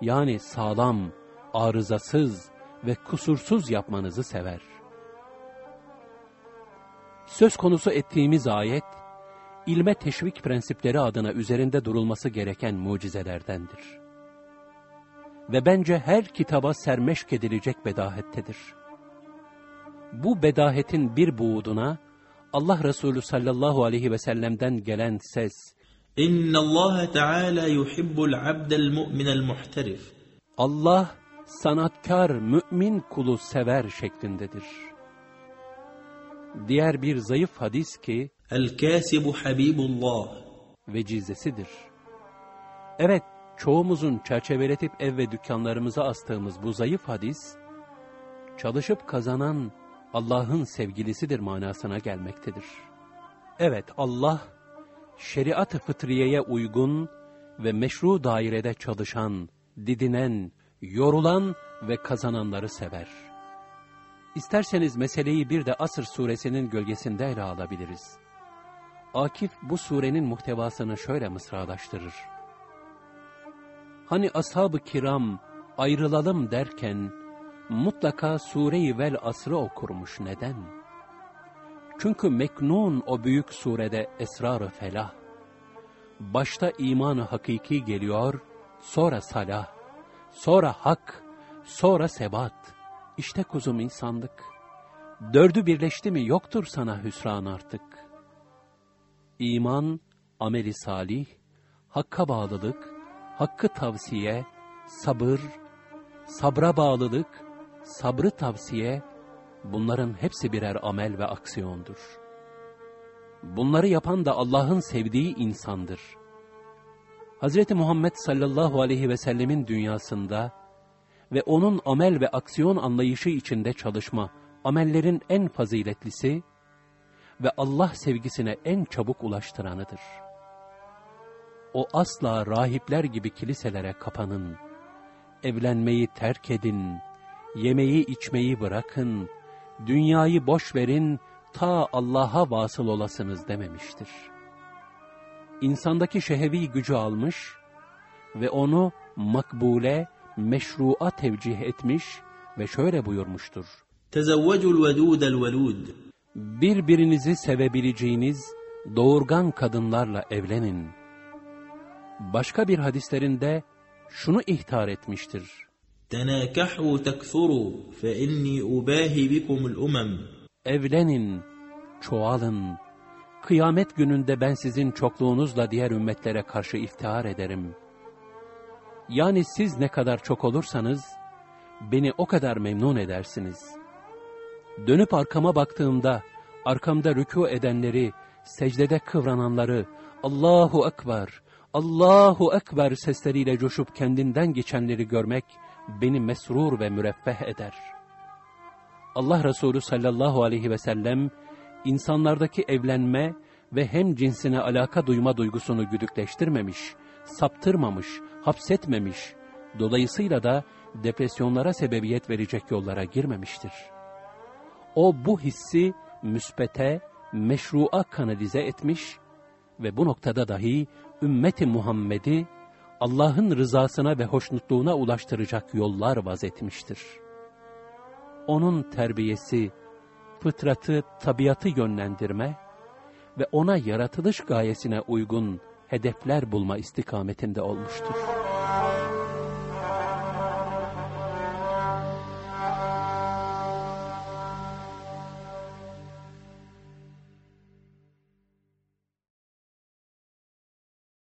yani sağlam, arızasız ve kusursuz yapmanızı sever. Söz konusu ettiğimiz ayet, ilme teşvik prensipleri adına üzerinde durulması gereken mucizelerdendir. Ve bence her kitaba sermeşk edilecek bedahettedir. Bu bedahetin bir buğduna, Allah Resulü sallallahu aleyhi ve sellem'den gelen ses, إن الله تعالى يحب العبد المؤمن المحترف Allah sanatkar mümin kulu sever şeklindedir. Diğer bir zayıf hadis ki El-kâsibu habibullah vecizesidir. Evet, çoğumuzun çerçeveletip ev ve dükkanlarımıza astığımız bu zayıf hadis, çalışıp kazanan Allah'ın sevgilisidir manasına gelmektedir. Evet, Allah, şeriat-ı fıtriyeye uygun ve meşru dairede çalışan, didinen, yorulan ve kazananları sever.'' İsterseniz meseleyi bir de Asır suresinin gölgesinde ele alabiliriz. Akif bu surenin muhtevasını şöyle mısralaştırır. Hani ashab-ı kiram ayrılalım derken mutlaka sure-i vel asrı okurmuş neden? Çünkü meknun o büyük surede esrar-ı felah. Başta imanı hakiki geliyor, sonra salah, sonra hak, sonra sebat. İşte kuzum insanlık. Dördü birleşti mi yoktur sana hüsran artık. İman, ameli salih, hakka bağlılık, hakkı tavsiye, sabır, sabra bağlılık, sabrı tavsiye, bunların hepsi birer amel ve aksiyondur. Bunları yapan da Allah'ın sevdiği insandır. Hz. Muhammed sallallahu aleyhi ve sellemin dünyasında ve onun amel ve aksiyon anlayışı içinde çalışma, amellerin en faziletlisi ve Allah sevgisine en çabuk ulaştıranıdır. O asla rahipler gibi kiliselere kapanın, evlenmeyi terk edin, yemeği içmeyi bırakın, dünyayı boş verin, ta Allah'a vasıl olasınız dememiştir. İnsandaki şehevi gücü almış ve onu makbule, meşru'a tevcih etmiş ve şöyle buyurmuştur. Tezevvecul vedudel velud. Birbirinizi sevebileceğiniz doğurgan kadınlarla evlenin. Başka bir hadislerinde şunu ihtar etmiştir. Tenâkahû tekfurû fe inni ubâhi bikumul umem. Evlenin, çoğalın. Kıyamet gününde ben sizin çokluğunuzla diğer ümmetlere karşı iftihar ederim.'' Yani siz ne kadar çok olursanız, beni o kadar memnun edersiniz. Dönüp arkama baktığımda, arkamda rükû edenleri, secdede kıvrananları, Allahu Ekber, Allahu Ekber sesleriyle coşup kendinden geçenleri görmek, beni mesrur ve müreffeh eder. Allah Resulü sallallahu aleyhi ve sellem, insanlardaki evlenme ve hem cinsine alaka duyma duygusunu güdükleştirmemiş, saptırmamış, hapsetmemiş, dolayısıyla da depresyonlara sebebiyet verecek yollara girmemiştir. O bu hissi müspete, meşru'a kanalize etmiş ve bu noktada dahi ümmeti Muhammed'i Allah'ın rızasına ve hoşnutluğuna ulaştıracak yollar vazetmiştir. Onun terbiyesi, fıtratı, tabiatı yönlendirme ve ona yaratılış gayesine uygun hedefler bulma istikametinde olmuştur.